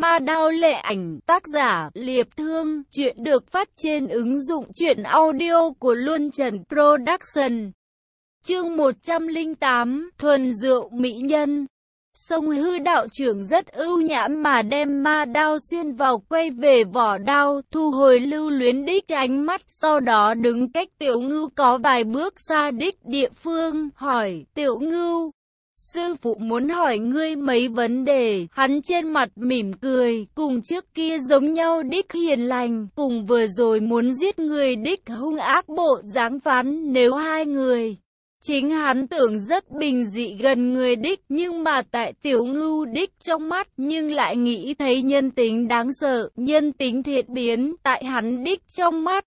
Ma đao lệ ảnh, tác giả, Liệp Thương, chuyện được phát trên ứng dụng truyện audio của Luân Trần Production. Chương 108, Thuần Rượu Mỹ Nhân Sông hư đạo trưởng rất ưu nhãm mà đem ma đao xuyên vào quay về vỏ đao, thu hồi lưu luyến đích ánh mắt, sau đó đứng cách tiểu ngưu có vài bước xa đích địa phương, hỏi, tiểu ngưu, Sư phụ muốn hỏi ngươi mấy vấn đề, hắn trên mặt mỉm cười, cùng trước kia giống nhau đích hiền lành, cùng vừa rồi muốn giết người đích hung ác bộ dáng phán nếu hai người. Chính hắn tưởng rất bình dị gần người đích, nhưng mà tại tiểu ngưu đích trong mắt, nhưng lại nghĩ thấy nhân tính đáng sợ, nhân tính thiệt biến, tại hắn đích trong mắt.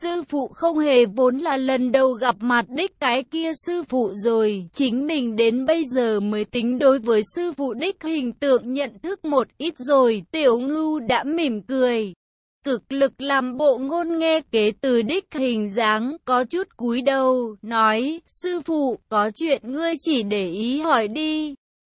Sư phụ không hề vốn là lần đầu gặp mặt đích cái kia sư phụ rồi, chính mình đến bây giờ mới tính đối với sư phụ đích hình tượng nhận thức một ít rồi, tiểu ngưu đã mỉm cười. Cực lực làm bộ ngôn nghe kế từ đích hình dáng, có chút cúi đầu, nói, sư phụ, có chuyện ngươi chỉ để ý hỏi đi.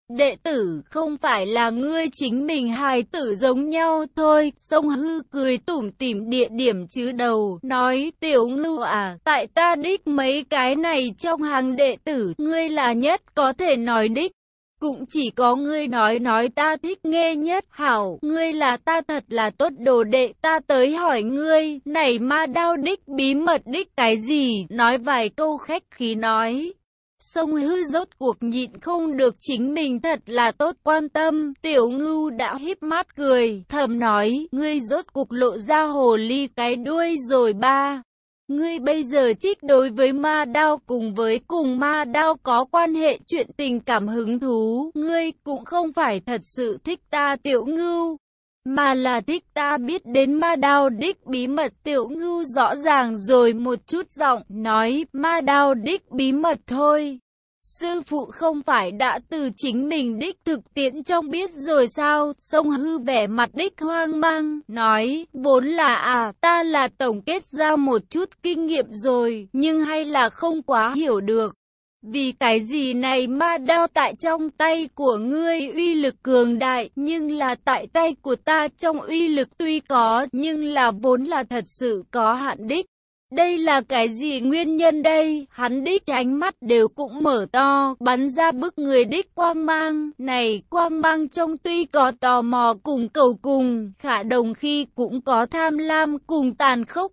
Đệ tử không phải là ngươi chính mình hài tử giống nhau thôi. Sông hư cười tủm tỉm địa điểm chứ đầu, nói tiểu ngưu à, tại ta đích mấy cái này trong hàng đệ tử, ngươi là nhất có thể nói đích. Cũng chỉ có ngươi nói nói ta thích nghe nhất, hảo, ngươi là ta thật là tốt đồ đệ, ta tới hỏi ngươi, này ma đao đích bí mật đích cái gì, nói vài câu khách khí nói. Sông hư rốt cuộc nhịn không được chính mình thật là tốt quan tâm, tiểu ngưu đã híp mắt cười, thầm nói, ngươi rốt cuộc lộ ra hồ ly cái đuôi rồi ba. Ngươi bây giờ trích đối với ma đao cùng với cùng ma đao có quan hệ chuyện tình cảm hứng thú, ngươi cũng không phải thật sự thích ta tiểu ngưu mà là thích ta biết đến ma đao đích bí mật tiểu ngưu rõ ràng rồi một chút giọng nói ma đao đích bí mật thôi. Sư phụ không phải đã từ chính mình đích thực tiễn trong biết rồi sao, sông hư vẻ mặt đích hoang mang, nói, vốn là à, ta là tổng kết ra một chút kinh nghiệm rồi, nhưng hay là không quá hiểu được. Vì cái gì này ma đao tại trong tay của ngươi uy lực cường đại, nhưng là tại tay của ta trong uy lực tuy có, nhưng là vốn là thật sự có hạn đích. Đây là cái gì nguyên nhân đây? Hắn đích ánh mắt đều cũng mở to, bắn ra bức người đích quang mang. Này, quang mang trong tuy có tò mò cùng cầu cùng, khả đồng khi cũng có tham lam cùng tàn khốc.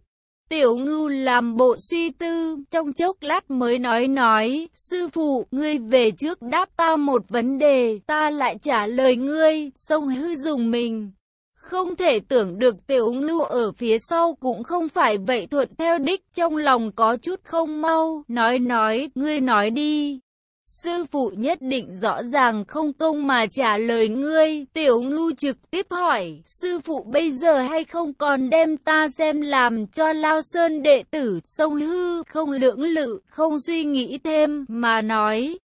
Tiểu ngưu làm bộ suy tư, trong chốc lát mới nói nói, sư phụ, ngươi về trước đáp ta một vấn đề, ta lại trả lời ngươi, sông hư dùng mình. Không thể tưởng được tiểu ngưu ở phía sau cũng không phải vậy thuận theo đích trong lòng có chút không mau, nói nói, ngươi nói đi. Sư phụ nhất định rõ ràng không công mà trả lời ngươi, tiểu ngưu trực tiếp hỏi, sư phụ bây giờ hay không còn đem ta xem làm cho lao sơn đệ tử, sông hư, không lưỡng lự, không suy nghĩ thêm, mà nói,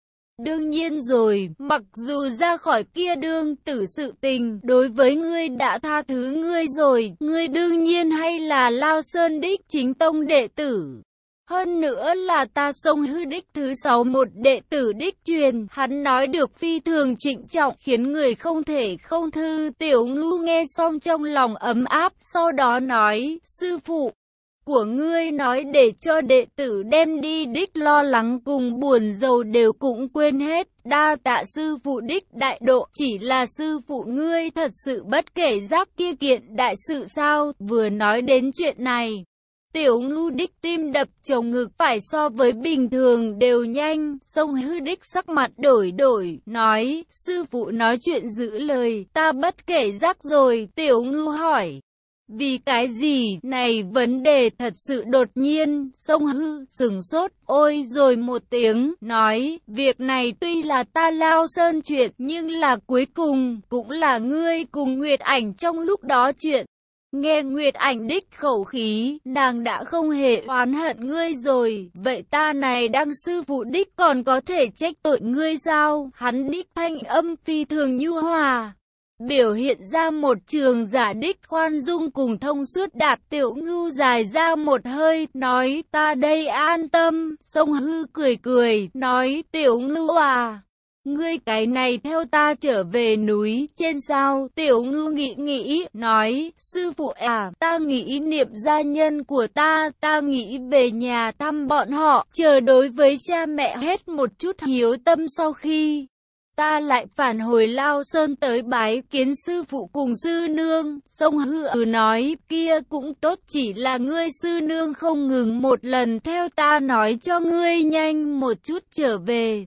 Đương nhiên rồi, mặc dù ra khỏi kia đương tử sự tình, đối với ngươi đã tha thứ ngươi rồi, ngươi đương nhiên hay là Lao Sơn Đích chính tông đệ tử. Hơn nữa là ta sông hư đích thứ sáu một đệ tử đích truyền, hắn nói được phi thường trịnh trọng, khiến người không thể không thư. Tiểu ngưu nghe xong trong lòng ấm áp, sau đó nói, sư phụ, của ngươi nói để cho đệ tử đem đi đích lo lắng cùng buồn giàu đều cũng quên hết. Đa tạ sư phụ đích đại độ chỉ là sư phụ ngươi thật sự bất kể giác kia kiện đại sự sao vừa nói đến chuyện này. Tiểu ngưu đích tim đập chồng ngực phải so với bình thường đều nhanh, sông hư đích sắc mặt đổi đổi, nói, sư phụ nói chuyện giữ lời, ta bất kể rắc rồi, tiểu ngưu hỏi, vì cái gì, này vấn đề thật sự đột nhiên, sông hư, sừng sốt, ôi rồi một tiếng, nói, việc này tuy là ta lao sơn chuyện, nhưng là cuối cùng, cũng là ngươi cùng Nguyệt ảnh trong lúc đó chuyện. Nghe Nguyệt ảnh đích khẩu khí, nàng đã không hề oán hận ngươi rồi, vậy ta này đang sư phụ đích còn có thể trách tội ngươi sao? Hắn đích thanh âm phi thường nhu hòa, biểu hiện ra một trường giả đích khoan dung cùng thông suốt đạt tiểu ngưu dài ra một hơi, nói ta đây an tâm, sông hư cười cười, nói tiểu ngưu à. Ngươi cái này theo ta trở về núi trên sao, tiểu ngư nghĩ nghĩ, nói, sư phụ à, ta nghĩ niệm gia nhân của ta, ta nghĩ về nhà thăm bọn họ, chờ đối với cha mẹ hết một chút hiếu tâm sau khi ta lại phản hồi Lao Sơn tới bái kiến sư phụ cùng sư nương, sông hư ừ nói, kia cũng tốt chỉ là ngươi sư nương không ngừng một lần theo ta nói cho ngươi nhanh một chút trở về.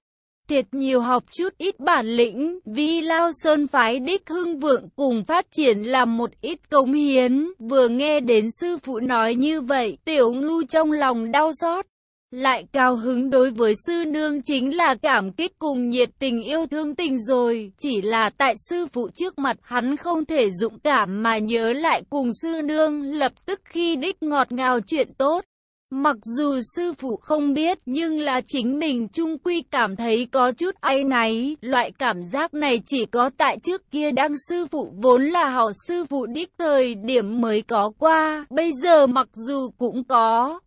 Thiệt nhiều học chút ít bản lĩnh, vì Lao Sơn phái đích hưng vượng cùng phát triển làm một ít cống hiến, vừa nghe đến sư phụ nói như vậy, tiểu ngưu trong lòng đau xót. Lại cao hứng đối với sư nương chính là cảm kích cùng nhiệt tình yêu thương tình rồi, chỉ là tại sư phụ trước mặt hắn không thể dụng cảm mà nhớ lại cùng sư nương lập tức khi đích ngọt ngào chuyện tốt. Mặc dù sư phụ không biết nhưng là chính mình trung quy cảm thấy có chút áy náy, loại cảm giác này chỉ có tại trước kia đang sư phụ vốn là họ sư phụ đích thời điểm mới có qua, bây giờ mặc dù cũng có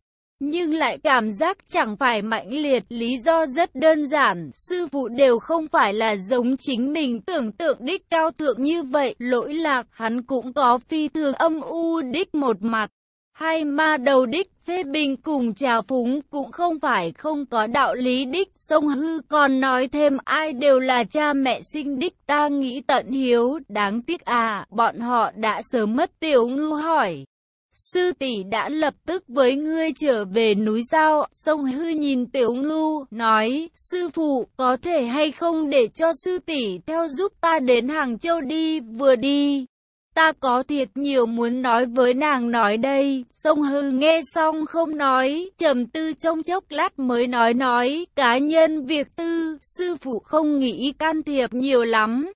nhưng lại cảm giác chẳng phải mạnh liệt. Lý do rất đơn giản, sư phụ đều không phải là giống chính mình tưởng tượng đích cao thượng như vậy. Lỗi lạc, hắn cũng có phi thường âm u đích một mặt. Hai ma đầu đích phê bình cùng trào phúng cũng không phải không có đạo lý đích. Sông hư còn nói thêm ai đều là cha mẹ sinh đích ta nghĩ tận hiếu. Đáng tiếc à, bọn họ đã sớm mất tiểu ngư hỏi. Sư tỷ đã lập tức với ngươi trở về núi sao? Sông hư nhìn tiểu ngưu, nói, sư phụ, có thể hay không để cho sư tỷ theo giúp ta đến Hàng Châu đi, vừa đi. Ta có thiệt nhiều muốn nói với nàng nói đây, sông hư nghe xong không nói, trầm tư trong chốc lát mới nói nói, cá nhân việc tư, sư phụ không nghĩ can thiệp nhiều lắm,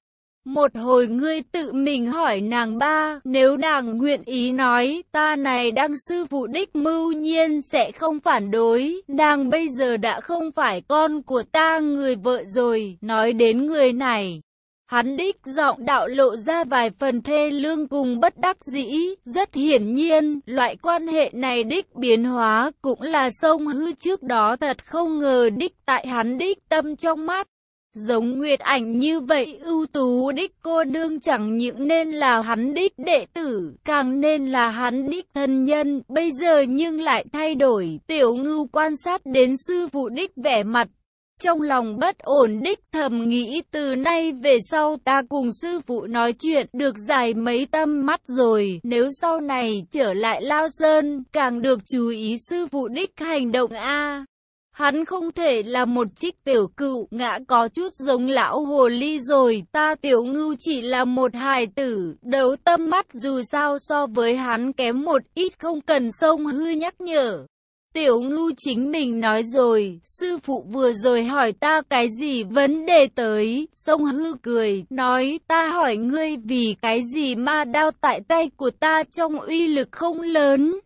một hồi ngươi tự mình hỏi nàng ba, nếu nàng nguyện ý nói, ta này đang sư phụ đích mưu nhiên sẽ không phản đối, nàng bây giờ đã không phải con của ta người vợ rồi, nói đến người này. Hắn đích giọng đạo lộ ra vài phần thê lương cùng bất đắc dĩ, rất hiển nhiên, loại quan hệ này đích biến hóa cũng là sông hư trước đó thật không ngờ đích tại hắn đích tâm trong mắt. Giống Nguyệt Ảnh như vậy ưu tú đích cô đương chẳng những nên là hắn đích đệ tử, càng nên là hắn đích thân nhân, bây giờ nhưng lại thay đổi, tiểu ngưu quan sát đến sư phụ đích vẻ mặt. Trong lòng bất ổn đích thầm nghĩ từ nay về sau ta cùng sư phụ nói chuyện được dài mấy tâm mắt rồi, nếu sau này trở lại Lao Sơn, càng được chú ý sư phụ đích hành động A. Hắn không thể là một trích tiểu cựu, ngã có chút giống lão hồ ly rồi, ta tiểu ngưu chỉ là một hài tử, đấu tâm mắt dù sao so với hắn kém một ít không cần sông hư nhắc nhở. Tiểu ngưu chính mình nói rồi, sư phụ vừa rồi hỏi ta cái gì vấn đề tới, sông hư cười, nói ta hỏi ngươi vì cái gì ma đao tại tay của ta trong uy lực không lớn.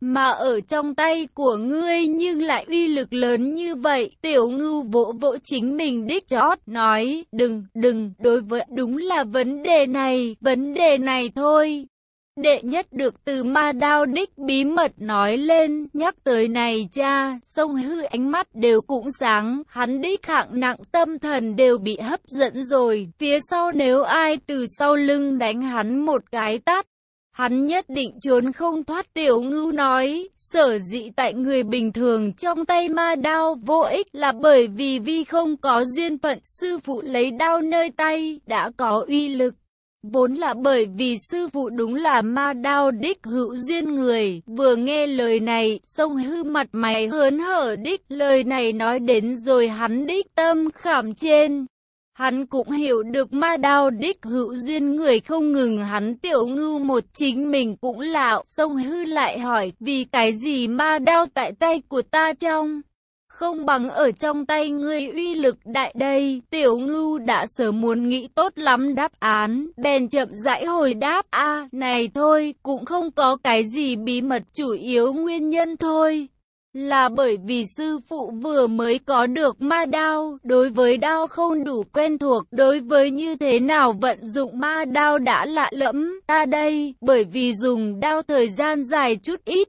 Mà ở trong tay của ngươi nhưng lại uy lực lớn như vậy, tiểu ngưu vỗ vỗ chính mình đích chót, nói, đừng, đừng, đối với đúng là vấn đề này, vấn đề này thôi. Đệ nhất được từ ma đao đích bí mật nói lên, nhắc tới này cha, sông hư ánh mắt đều cũng sáng, hắn đích hạng nặng tâm thần đều bị hấp dẫn rồi, phía sau nếu ai từ sau lưng đánh hắn một cái tát, Hắn nhất định trốn không thoát tiểu ngưu nói, sở dĩ tại người bình thường trong tay ma đao vô ích là bởi vì vi không có duyên phận sư phụ lấy đao nơi tay đã có uy lực. Vốn là bởi vì sư phụ đúng là ma đao đích hữu duyên người, vừa nghe lời này, sông hư mặt mày hớn hở đích, lời này nói đến rồi hắn đích tâm khảm trên. Hắn cũng hiểu được ma đao đích hữu duyên người không ngừng hắn tiểu ngưu một chính mình cũng lạo. Sông hư lại hỏi vì cái gì ma đao tại tay của ta trong. Không bằng ở trong tay ngươi uy lực đại đây, tiểu ngưu đã sớm muốn nghĩ tốt lắm đáp án, bèn chậm rãi hồi đáp a này thôi, cũng không có cái gì bí mật chủ yếu nguyên nhân thôi. Là bởi vì sư phụ vừa mới có được ma đao, đối với đao không đủ quen thuộc, đối với như thế nào vận dụng ma đao đã lạ lẫm, ta đây, bởi vì dùng đao thời gian dài chút ít,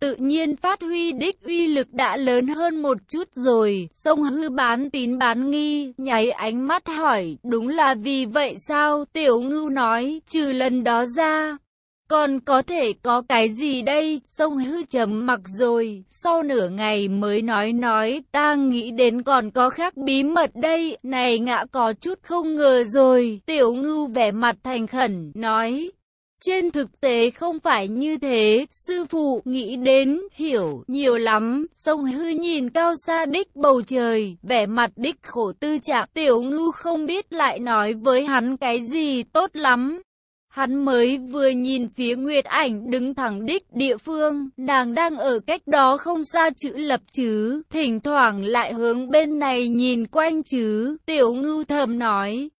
tự nhiên phát huy đích uy lực đã lớn hơn một chút rồi. Sông hư bán tín bán nghi, nháy ánh mắt hỏi, đúng là vì vậy sao? Tiểu ngưu nói, trừ lần đó ra, còn có thể có cái gì đây? Sông hư chấm mặc rồi, sau nửa ngày mới nói nói, ta nghĩ đến còn có khác bí mật đây, này ngã có chút không ngờ rồi. Tiểu ngưu vẻ mặt thành khẩn, nói, trên thực tế không phải như thế, sư phụ nghĩ đến, hiểu, nhiều lắm, sông hư nhìn cao xa đích bầu trời, vẻ mặt đích khổ tư trạng, tiểu ngưu không biết lại nói với hắn cái gì tốt lắm. Hắn mới vừa nhìn phía Nguyệt Ảnh đứng thẳng đích địa phương, nàng đang ở cách đó không xa chữ lập chứ, thỉnh thoảng lại hướng bên này nhìn quanh chứ, tiểu ngưu thầm nói.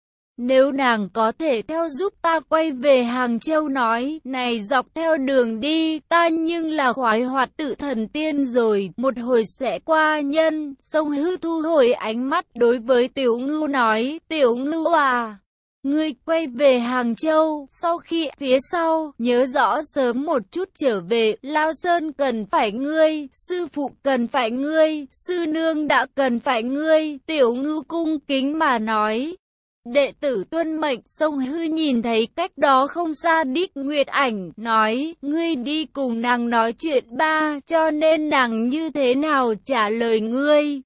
Nếu nàng có thể theo giúp ta quay về Hàng Châu nói, này dọc theo đường đi, ta nhưng là khoái hoạt tự thần tiên rồi, một hồi sẽ qua nhân, sông hư thu hồi ánh mắt đối với tiểu ngưu nói, tiểu ngưu à. Ngươi quay về Hàng Châu, sau khi phía sau, nhớ rõ sớm một chút trở về, Lao Sơn cần phải ngươi, sư phụ cần phải ngươi, sư nương đã cần phải ngươi, tiểu ngư cung kính mà nói. Đệ tử tuân mệnh, sông hư nhìn thấy cách đó không xa đích nguyệt ảnh, nói, ngươi đi cùng nàng nói chuyện ba, cho nên nàng như thế nào trả lời ngươi.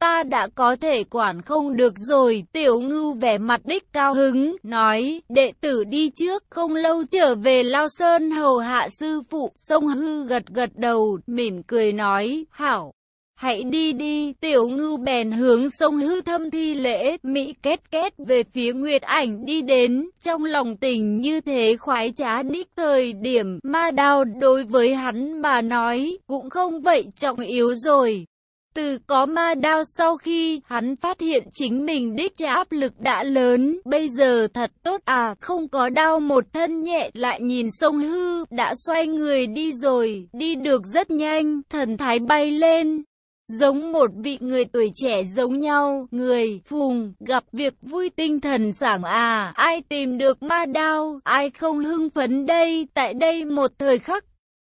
Ta đã có thể quản không được rồi, tiểu ngưu vẻ mặt đích cao hứng, nói, đệ tử đi trước, không lâu trở về Lao Sơn hầu hạ sư phụ, sông hư gật gật đầu, mỉm cười nói, hảo. Hãy đi đi, tiểu ngưu bèn hướng sông hư thâm thi lễ, Mỹ kết kết về phía Nguyệt ảnh đi đến, trong lòng tình như thế khoái trá đích thời điểm, ma đao đối với hắn mà nói, cũng không vậy trọng yếu rồi. Từ có ma đao sau khi hắn phát hiện chính mình đích áp lực đã lớn, bây giờ thật tốt à, không có đau một thân nhẹ lại nhìn sông hư, đã xoay người đi rồi, đi được rất nhanh, thần thái bay lên. Giống một vị người tuổi trẻ giống nhau, người, phùng, gặp việc vui tinh thần sảng à, ai tìm được ma đao, ai không hưng phấn đây, tại đây một thời khắc,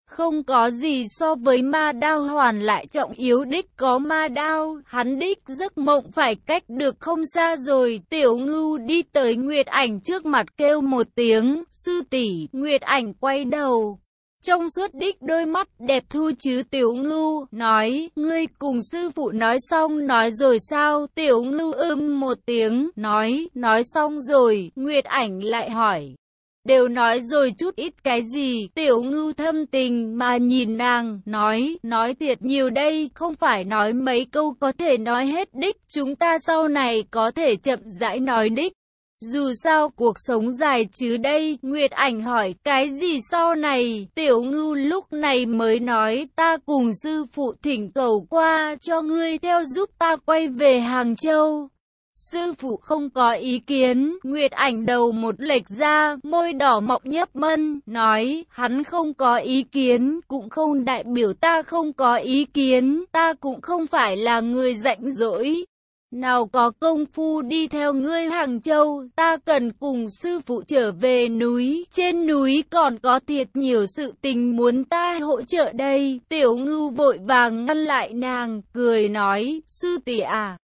không có gì so với ma đao hoàn lại trọng yếu đích có ma đao, hắn đích giấc mộng phải cách được không xa rồi, tiểu ngưu đi tới Nguyệt ảnh trước mặt kêu một tiếng, sư tỷ Nguyệt ảnh quay đầu. Trong suốt đích đôi mắt đẹp thu chứ tiểu ngưu, nói, ngươi cùng sư phụ nói xong nói rồi sao, tiểu ngưu ưm một tiếng, nói, nói xong rồi, Nguyệt ảnh lại hỏi, đều nói rồi chút ít cái gì, tiểu ngưu thâm tình mà nhìn nàng, nói, nói thiệt nhiều đây, không phải nói mấy câu có thể nói hết đích, chúng ta sau này có thể chậm rãi nói đích. Dù sao cuộc sống dài chứ đây, Nguyệt ảnh hỏi cái gì sau này, tiểu ngưu lúc này mới nói ta cùng sư phụ thỉnh cầu qua cho ngươi theo giúp ta quay về Hàng Châu. Sư phụ không có ý kiến, Nguyệt ảnh đầu một lệch ra, môi đỏ mọng nhấp mân, nói, hắn không có ý kiến, cũng không đại biểu ta không có ý kiến, ta cũng không phải là người rảnh rỗi. Nào có công phu đi theo ngươi Hàng Châu, ta cần cùng sư phụ trở về núi, trên núi còn có thiệt nhiều sự tình muốn ta hỗ trợ đây. Tiểu ngưu vội vàng ngăn lại nàng, cười nói, sư tỷ à,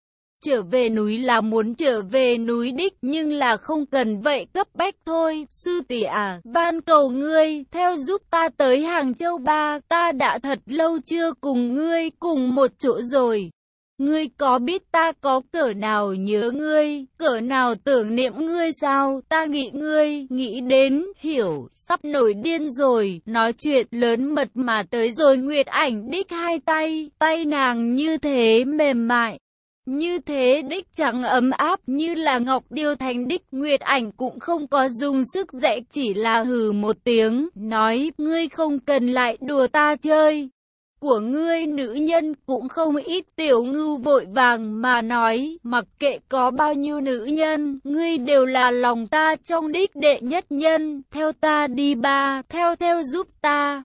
trở về núi là muốn trở về núi đích, nhưng là không cần vậy cấp bách thôi. Sư tỷ à, van cầu ngươi, theo giúp ta tới Hàng Châu Ba, ta đã thật lâu chưa cùng ngươi cùng một chỗ rồi. Ngươi có biết ta có cỡ nào nhớ ngươi, cỡ nào tưởng niệm ngươi sao, ta nghĩ ngươi, nghĩ đến, hiểu, sắp nổi điên rồi, nói chuyện lớn mật mà tới rồi Nguyệt ảnh đích hai tay, tay nàng như thế mềm mại. Như thế đích chẳng ấm áp như là ngọc điêu thành đích Nguyệt ảnh cũng không có dùng sức dạy chỉ là hừ một tiếng, nói ngươi không cần lại đùa ta chơi. Của ngươi nữ nhân cũng không ít tiểu ngưu vội vàng mà nói, mặc kệ có bao nhiêu nữ nhân, ngươi đều là lòng ta trong đích đệ nhất nhân, theo ta đi ba, theo theo giúp ta.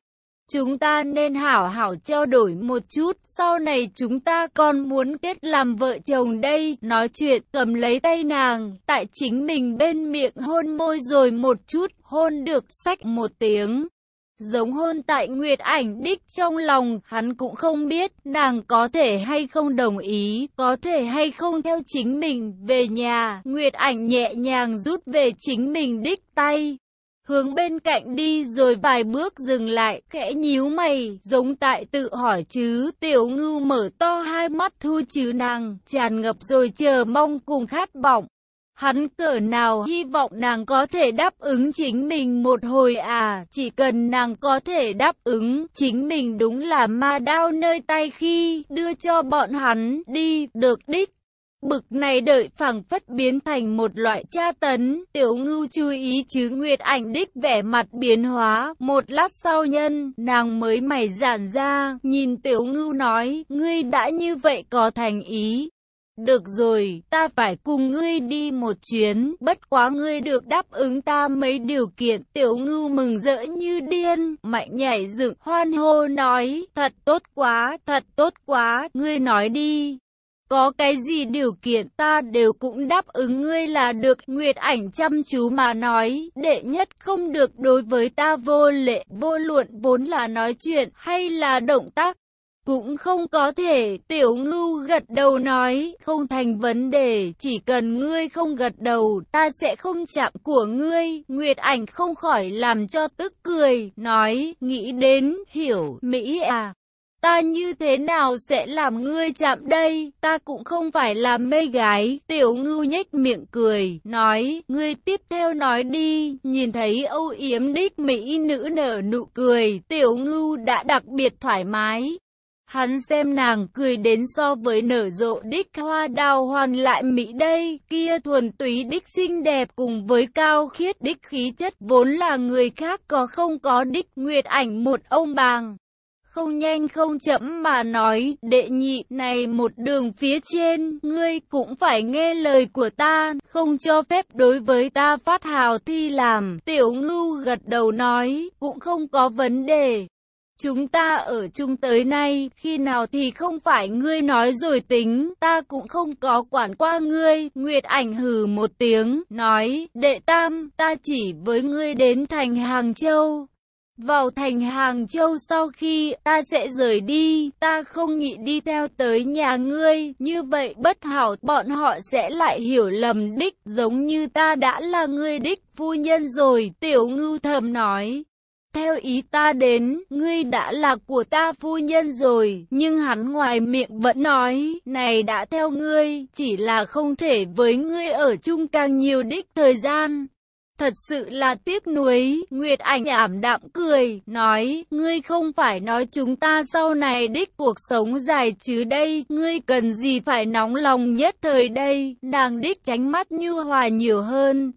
Chúng ta nên hảo hảo trao đổi một chút, sau này chúng ta còn muốn kết làm vợ chồng đây, nói chuyện cầm lấy tay nàng, tại chính mình bên miệng hôn môi rồi một chút, hôn được sách một tiếng giống hôn tại Nguyệt ảnh đích trong lòng, hắn cũng không biết nàng có thể hay không đồng ý, có thể hay không theo chính mình về nhà. Nguyệt ảnh nhẹ nhàng rút về chính mình đích tay hướng bên cạnh đi rồi vài bước dừng lại, khẽ nhíu mày, giống tại tự hỏi chứ, tiểu ngưu mở to hai mắt thu chứ nàng, tràn ngập rồi chờ mong cùng khát vọng. Hắn cỡ nào hy vọng nàng có thể đáp ứng chính mình một hồi à, chỉ cần nàng có thể đáp ứng, chính mình đúng là ma đao nơi tay khi đưa cho bọn hắn đi, được đích. Bực này đợi phẳng phất biến thành một loại tra tấn, tiểu ngưu chú ý chứ Nguyệt ảnh đích vẻ mặt biến hóa, một lát sau nhân, nàng mới mày giản ra, nhìn tiểu ngưu nói, ngươi đã như vậy có thành ý. Được rồi, ta phải cùng ngươi đi một chuyến, bất quá ngươi được đáp ứng ta mấy điều kiện, tiểu ngưu mừng rỡ như điên, mạnh nhảy dựng, hoan hô nói, thật tốt quá, thật tốt quá, ngươi nói đi. Có cái gì điều kiện ta đều cũng đáp ứng ngươi là được. Nguyệt ảnh chăm chú mà nói Đệ nhất không được đối với ta vô lệ vô luận vốn là nói chuyện hay là động tác cũng không có thể Tiểu ngưu gật đầu nói Không thành vấn đề Chỉ cần ngươi không gật đầu Ta sẽ không chạm của ngươi Nguyệt ảnh không khỏi làm cho tức cười Nói nghĩ đến hiểu Mỹ à Ta như thế nào sẽ làm ngươi chạm đây, ta cũng không phải là mê gái. Tiểu ngưu nhếch miệng cười, nói, ngươi tiếp theo nói đi, nhìn thấy âu yếm đích mỹ nữ nở nụ cười, tiểu ngưu đã đặc biệt thoải mái. Hắn xem nàng cười đến so với nở rộ đích hoa đào hoàn lại mỹ đây, kia thuần túy đích xinh đẹp cùng với cao khiết đích khí chất vốn là người khác có không có đích nguyệt ảnh một ông bàng không nhanh không chậm mà nói, đệ nhị này một đường phía trên, ngươi cũng phải nghe lời của ta, không cho phép đối với ta phát hào thi làm. Tiểu ngưu gật đầu nói, cũng không có vấn đề. Chúng ta ở chung tới nay, khi nào thì không phải ngươi nói rồi tính, ta cũng không có quản qua ngươi. Nguyệt ảnh hừ một tiếng, nói, đệ tam, ta chỉ với ngươi đến thành Hàng Châu, vào thành Hàng Châu sau khi ta sẽ rời đi, ta không nghĩ đi theo tới nhà ngươi, như vậy bất hảo bọn họ sẽ lại hiểu lầm đích, giống như ta đã là ngươi đích phu nhân rồi, tiểu ngưu thầm nói. Theo ý ta đến, ngươi đã là của ta phu nhân rồi, nhưng hắn ngoài miệng vẫn nói, này đã theo ngươi, chỉ là không thể với ngươi ở chung càng nhiều đích thời gian. Thật sự là tiếc nuối, Nguyệt Ảnh ảm đạm cười, nói, ngươi không phải nói chúng ta sau này đích cuộc sống dài chứ đây, ngươi cần gì phải nóng lòng nhất thời đây, nàng đích tránh mắt như hòa nhiều hơn.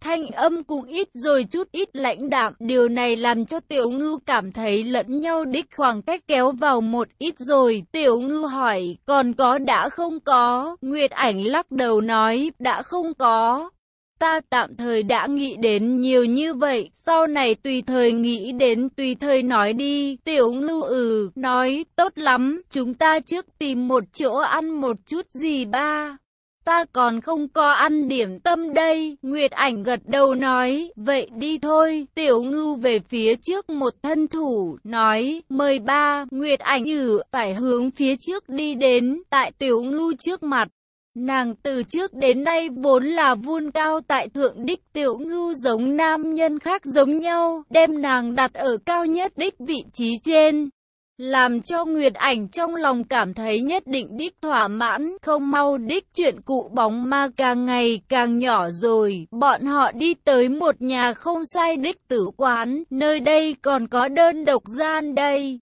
Thanh âm cũng ít rồi chút ít lãnh đạm, điều này làm cho tiểu ngư cảm thấy lẫn nhau đích khoảng cách kéo vào một ít rồi. Tiểu ngư hỏi, còn có đã không có? Nguyệt ảnh lắc đầu nói, đã không có. Ta tạm thời đã nghĩ đến nhiều như vậy, sau này tùy thời nghĩ đến tùy thời nói đi. Tiểu ngưu ừ, nói, tốt lắm, chúng ta trước tìm một chỗ ăn một chút gì ba. Ta còn không có ăn điểm tâm đây, Nguyệt ảnh gật đầu nói, vậy đi thôi, tiểu ngưu về phía trước một thân thủ, nói, mời ba, Nguyệt ảnh ử, phải hướng phía trước đi đến, tại tiểu ngưu trước mặt. Nàng từ trước đến nay vốn là vun cao tại thượng đích tiểu ngưu giống nam nhân khác giống nhau, đem nàng đặt ở cao nhất đích vị trí trên. Làm cho Nguyệt ảnh trong lòng cảm thấy nhất định đích thỏa mãn, không mau đích chuyện cụ bóng ma càng ngày càng nhỏ rồi. Bọn họ đi tới một nhà không sai đích tử quán, nơi đây còn có đơn độc gian đây.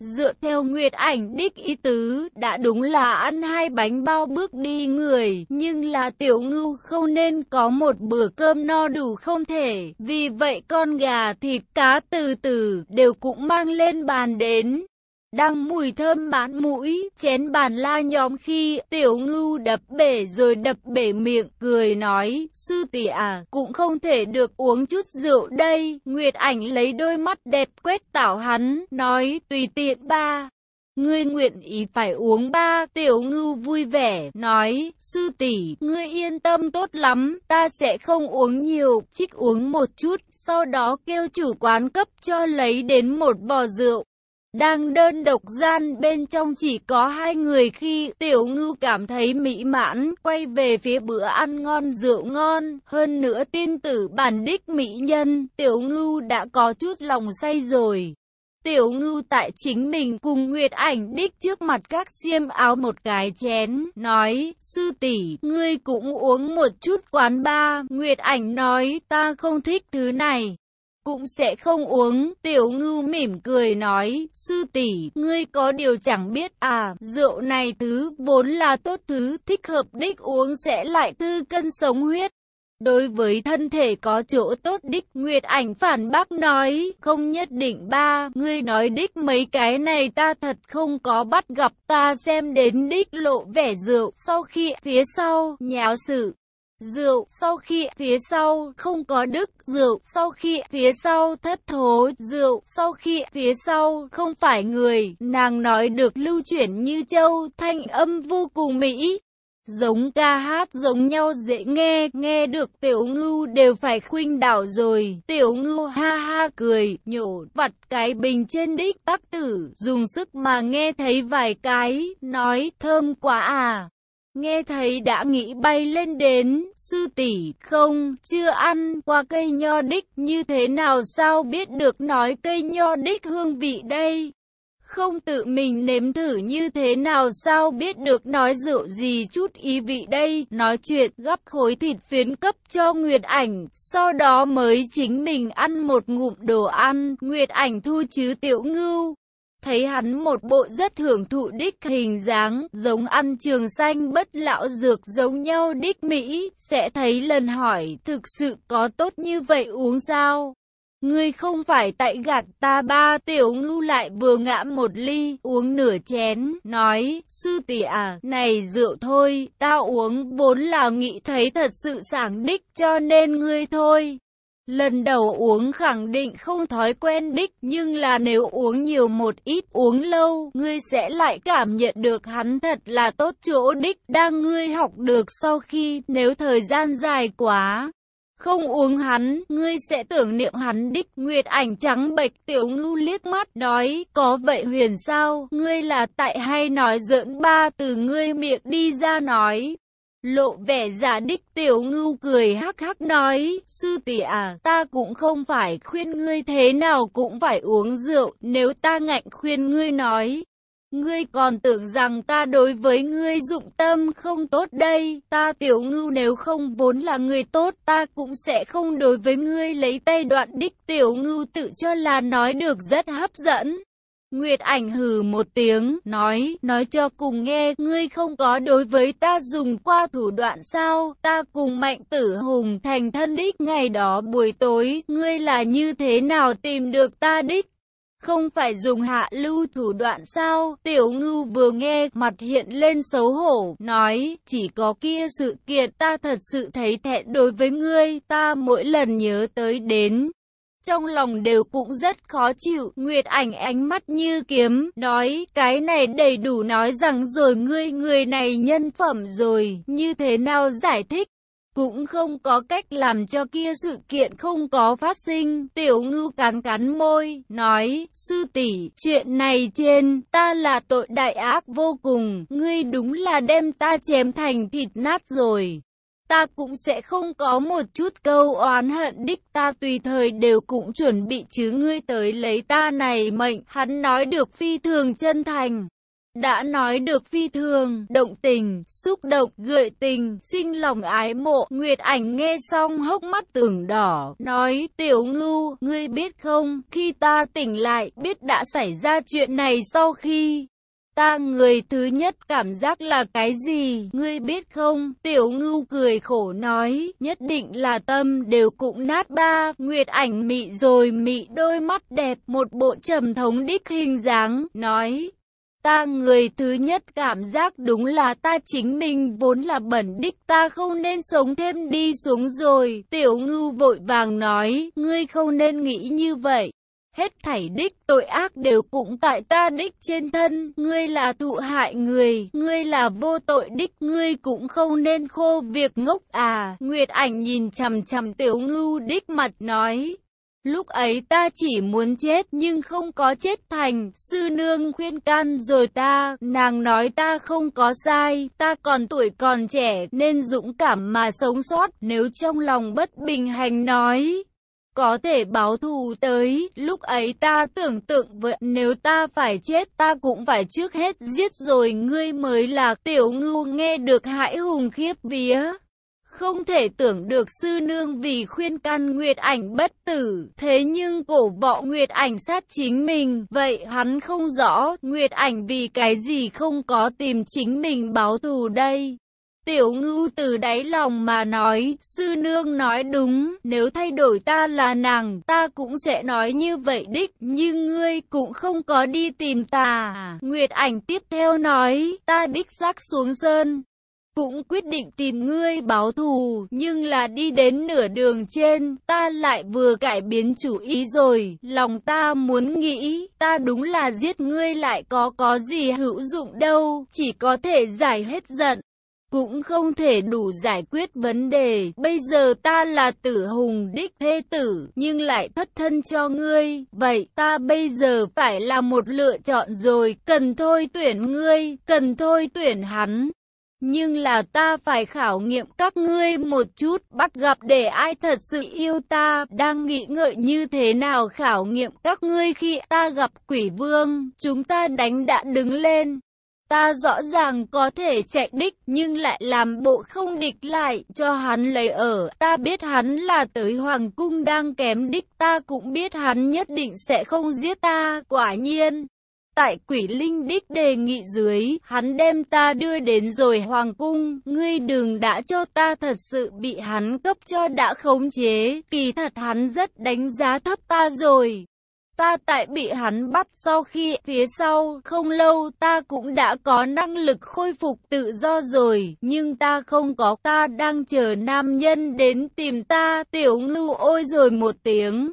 Dựa theo Nguyệt ảnh đích ý tứ, đã đúng là ăn hai bánh bao bước đi người, nhưng là tiểu ngưu không nên có một bữa cơm no đủ không thể, vì vậy con gà thịt cá từ từ đều cũng mang lên bàn đến. Đang mùi thơm mãn mũi, chén bàn la nhóm khi tiểu ngưu đập bể rồi đập bể miệng, cười nói, sư tỷ à, cũng không thể được uống chút rượu đây. Nguyệt ảnh lấy đôi mắt đẹp quét tảo hắn, nói, tùy tiện ba. Ngươi nguyện ý phải uống ba, tiểu ngưu vui vẻ, nói, sư tỷ, ngươi yên tâm tốt lắm, ta sẽ không uống nhiều, chích uống một chút, sau đó kêu chủ quán cấp cho lấy đến một bò rượu. Đang đơn độc gian bên trong chỉ có hai người khi tiểu ngưu cảm thấy mỹ mãn, quay về phía bữa ăn ngon rượu ngon, hơn nữa tiên tử bản đích mỹ nhân, tiểu ngưu đã có chút lòng say rồi. Tiểu ngưu tại chính mình cùng Nguyệt ảnh đích trước mặt các xiêm áo một cái chén, nói, sư tỷ ngươi cũng uống một chút quán ba, Nguyệt ảnh nói, ta không thích thứ này cũng sẽ không uống. Tiểu ngưu mỉm cười nói, sư tỷ, ngươi có điều chẳng biết à, rượu này thứ vốn là tốt thứ thích hợp đích uống sẽ lại tư cân sống huyết. Đối với thân thể có chỗ tốt đích, Nguyệt ảnh phản bác nói, không nhất định ba, ngươi nói đích mấy cái này ta thật không có bắt gặp ta xem đến đích lộ vẻ rượu, sau khi phía sau, nháo sự. Rượu, sau khi phía sau không có đức, rượu, sau khi phía sau thất thố, rượu, sau khi phía sau không phải người, nàng nói được lưu chuyển như châu, thanh âm vô cùng mỹ. Giống ca hát giống nhau dễ nghe, nghe được tiểu ngưu đều phải khuynh đảo rồi. Tiểu ngưu ha ha cười, nhổ vặt cái bình trên đích tắc tử, dùng sức mà nghe thấy vài cái, nói thơm quá à. Nghe thấy đã nghĩ bay lên đến, sư tỷ không, chưa ăn qua cây nho đích như thế nào sao biết được nói cây nho đích hương vị đây. Không tự mình nếm thử như thế nào sao biết được nói rượu gì chút ý vị đây. Nói chuyện gấp khối thịt phiến cấp cho Nguyệt ảnh, sau đó mới chính mình ăn một ngụm đồ ăn. Nguyệt ảnh thu chứ tiểu ngưu, Thấy hắn một bộ rất hưởng thụ đích hình dáng, giống ăn trường xanh bất lão dược giống nhau đích Mỹ, sẽ thấy lần hỏi, thực sự có tốt như vậy uống sao? Ngươi không phải tại gạt ta ba tiểu ngưu lại vừa ngã một ly, uống nửa chén, nói, sư tỷ à, này rượu thôi, ta uống vốn là nghĩ thấy thật sự sảng đích cho nên ngươi thôi. Lần đầu uống khẳng định không thói quen đích, nhưng là nếu uống nhiều một ít, uống lâu, ngươi sẽ lại cảm nhận được hắn thật là tốt chỗ đích, đang ngươi học được sau khi, nếu thời gian dài quá. Không uống hắn, ngươi sẽ tưởng niệm hắn đích, nguyệt ảnh trắng bệch tiểu ngưu liếc mắt, nói, có vậy huyền sao, ngươi là tại hay nói giỡn ba từ ngươi miệng đi ra nói. Lộ vẻ giả đích tiểu ngưu cười hắc hắc nói, sư tỷ à, ta cũng không phải khuyên ngươi thế nào cũng phải uống rượu, nếu ta ngạnh khuyên ngươi nói. Ngươi còn tưởng rằng ta đối với ngươi dụng tâm không tốt đây, ta tiểu ngưu nếu không vốn là người tốt ta cũng sẽ không đối với ngươi lấy tay đoạn đích tiểu ngưu tự cho là nói được rất hấp dẫn. Nguyệt ảnh hừ một tiếng, nói, nói cho cùng nghe, ngươi không có đối với ta dùng qua thủ đoạn sao, ta cùng mạnh tử hùng thành thân đích ngày đó buổi tối, ngươi là như thế nào tìm được ta đích? Không phải dùng hạ lưu thủ đoạn sao? Tiểu ngưu vừa nghe, mặt hiện lên xấu hổ, nói, chỉ có kia sự kiện ta thật sự thấy thẹn đối với ngươi, ta mỗi lần nhớ tới đến trong lòng đều cũng rất khó chịu. Nguyệt ảnh ánh mắt như kiếm, nói, cái này đầy đủ nói rằng rồi ngươi người này nhân phẩm rồi, như thế nào giải thích? Cũng không có cách làm cho kia sự kiện không có phát sinh. Tiểu ngư cắn cắn môi, nói, sư tỷ chuyện này trên, ta là tội đại ác vô cùng, ngươi đúng là đem ta chém thành thịt nát rồi ta cũng sẽ không có một chút câu oán hận đích ta tùy thời đều cũng chuẩn bị chứ ngươi tới lấy ta này mệnh, hắn nói được phi thường chân thành. Đã nói được phi thường, động tình, xúc động, gợi tình, sinh lòng ái mộ, Nguyệt ảnh nghe xong hốc mắt tưởng đỏ, nói, tiểu ngưu, ngươi biết không, khi ta tỉnh lại, biết đã xảy ra chuyện này sau khi, Ta người thứ nhất cảm giác là cái gì, ngươi biết không? Tiểu ngưu cười khổ nói, nhất định là tâm đều cũng nát ba, nguyệt ảnh mị rồi mị đôi mắt đẹp, một bộ trầm thống đích hình dáng, nói. Ta người thứ nhất cảm giác đúng là ta chính mình vốn là bẩn đích ta không nên sống thêm đi xuống rồi. Tiểu ngưu vội vàng nói, ngươi không nên nghĩ như vậy. Hết thảy đích tội ác đều cũng tại ta đích trên thân, ngươi là thụ hại người, ngươi là vô tội đích, ngươi cũng không nên khô việc ngốc à. Nguyệt ảnh nhìn chằm chằm tiểu ngưu đích mặt nói, Lúc ấy ta chỉ muốn chết nhưng không có chết thành, sư nương khuyên can rồi ta, nàng nói ta không có sai, ta còn tuổi còn trẻ nên dũng cảm mà sống sót, nếu trong lòng bất bình hành nói. Có thể báo thù tới, lúc ấy ta tưởng tượng vậy, nếu ta phải chết ta cũng phải trước hết giết rồi ngươi mới là tiểu ngưu nghe được hãi hùng khiếp vía. Không thể tưởng được sư nương vì khuyên can Nguyệt ảnh bất tử, thế nhưng cổ võ Nguyệt ảnh sát chính mình, vậy hắn không rõ Nguyệt ảnh vì cái gì không có tìm chính mình báo thù đây. Tiểu ngưu từ đáy lòng mà nói, sư nương nói đúng, nếu thay đổi ta là nàng, ta cũng sẽ nói như vậy đích, nhưng ngươi cũng không có đi tìm ta. Nguyệt ảnh tiếp theo nói, ta đích xác xuống sơn, cũng quyết định tìm ngươi báo thù, nhưng là đi đến nửa đường trên, ta lại vừa cải biến chủ ý rồi, lòng ta muốn nghĩ, ta đúng là giết ngươi lại có có gì hữu dụng đâu, chỉ có thể giải hết giận. Cũng không thể đủ giải quyết vấn đề, bây giờ ta là tử hùng đích thê tử, nhưng lại thất thân cho ngươi, vậy ta bây giờ phải là một lựa chọn rồi, cần thôi tuyển ngươi, cần thôi tuyển hắn. Nhưng là ta phải khảo nghiệm các ngươi một chút, bắt gặp để ai thật sự yêu ta, đang nghĩ ngợi như thế nào khảo nghiệm các ngươi khi ta gặp quỷ vương, chúng ta đánh đã đứng lên. Ta rõ ràng có thể chạy đích nhưng lại làm bộ không địch lại cho hắn lấy ở. Ta biết hắn là tới hoàng cung đang kém đích ta cũng biết hắn nhất định sẽ không giết ta. Quả nhiên, Tại quỷ linh đích đề nghị dưới, hắn đem ta đưa đến rồi hoàng cung, ngươi đừng đã cho ta thật sự bị hắn cấp cho đã khống chế, kỳ thật hắn rất đánh giá thấp ta rồi. Ta tại bị hắn bắt sau khi phía sau không lâu ta cũng đã có năng lực khôi phục tự do rồi, nhưng ta không có, ta đang chờ nam nhân đến tìm ta, tiểu ngưu ôi rồi một tiếng.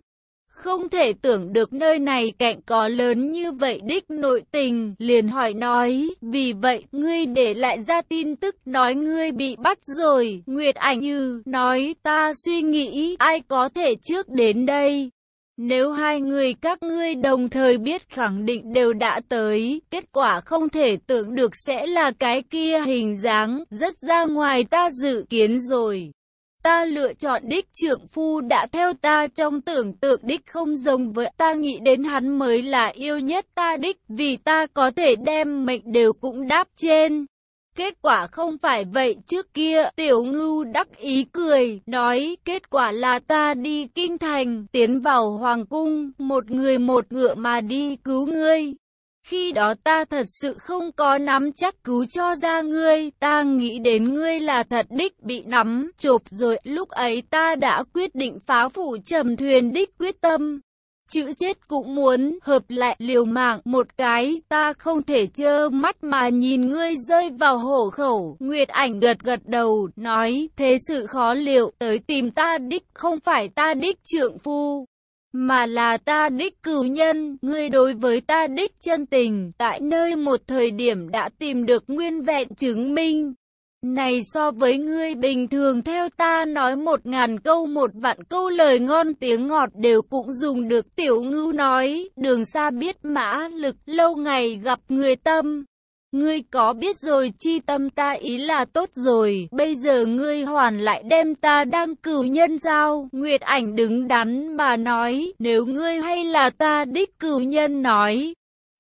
Không thể tưởng được nơi này cạnh có lớn như vậy đích nội tình, liền hỏi nói, vì vậy, ngươi để lại ra tin tức nói ngươi bị bắt rồi, Nguyệt ảnh như, nói ta suy nghĩ, ai có thể trước đến đây. Nếu hai người các ngươi đồng thời biết khẳng định đều đã tới, kết quả không thể tưởng được sẽ là cái kia hình dáng, rất ra ngoài ta dự kiến rồi. Ta lựa chọn đích trượng phu đã theo ta trong tưởng tượng đích không giống với ta nghĩ đến hắn mới là yêu nhất ta đích vì ta có thể đem mệnh đều cũng đáp trên. Kết quả không phải vậy trước kia, tiểu ngưu đắc ý cười, nói kết quả là ta đi kinh thành, tiến vào hoàng cung, một người một ngựa mà đi cứu ngươi. Khi đó ta thật sự không có nắm chắc cứu cho ra ngươi, ta nghĩ đến ngươi là thật đích bị nắm, chộp rồi, lúc ấy ta đã quyết định phá phủ trầm thuyền đích quyết tâm. Chữ chết cũng muốn, hợp lại liều mạng một cái, ta không thể trơ mắt mà nhìn ngươi rơi vào hổ khẩu. Nguyệt ảnh gật gật đầu, nói, thế sự khó liệu, tới tìm ta đích, không phải ta đích trượng phu mà là ta đích cửu nhân, ngươi đối với ta đích chân tình, tại nơi một thời điểm đã tìm được nguyên vẹn chứng minh. Này so với ngươi bình thường theo ta nói một ngàn câu một vạn câu lời ngon tiếng ngọt đều cũng dùng được tiểu ngưu nói, đường xa biết mã lực lâu ngày gặp người tâm. Ngươi có biết rồi chi tâm ta ý là tốt rồi, bây giờ ngươi hoàn lại đem ta đang cửu nhân sao? Nguyệt ảnh đứng đắn mà nói, nếu ngươi hay là ta đích cửu nhân nói.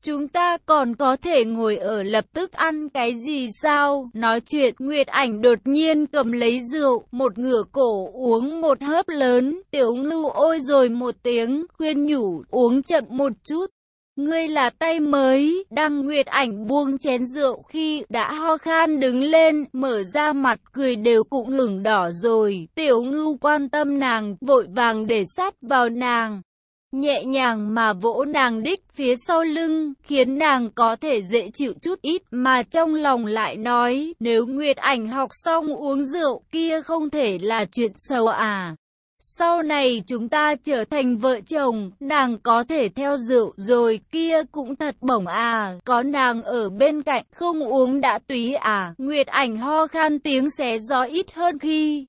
Chúng ta còn có thể ngồi ở lập tức ăn cái gì sao? Nói chuyện, Nguyệt ảnh đột nhiên cầm lấy rượu, một ngửa cổ uống một hớp lớn, tiểu ngưu ôi rồi một tiếng, khuyên nhủ, uống chậm một chút. Ngươi là tay mới, đăng nguyệt ảnh buông chén rượu khi đã ho khan đứng lên, mở ra mặt cười đều cũng ngừng đỏ rồi. Tiểu ngưu quan tâm nàng, vội vàng để sát vào nàng. Nhẹ nhàng mà vỗ nàng đích phía sau lưng, khiến nàng có thể dễ chịu chút ít, mà trong lòng lại nói, nếu Nguyệt ảnh học xong uống rượu kia không thể là chuyện xấu à. Sau này chúng ta trở thành vợ chồng, nàng có thể theo rượu rồi, kia cũng thật bổng à, có nàng ở bên cạnh, không uống đã túy à. Nguyệt ảnh ho khan tiếng xé gió ít hơn khi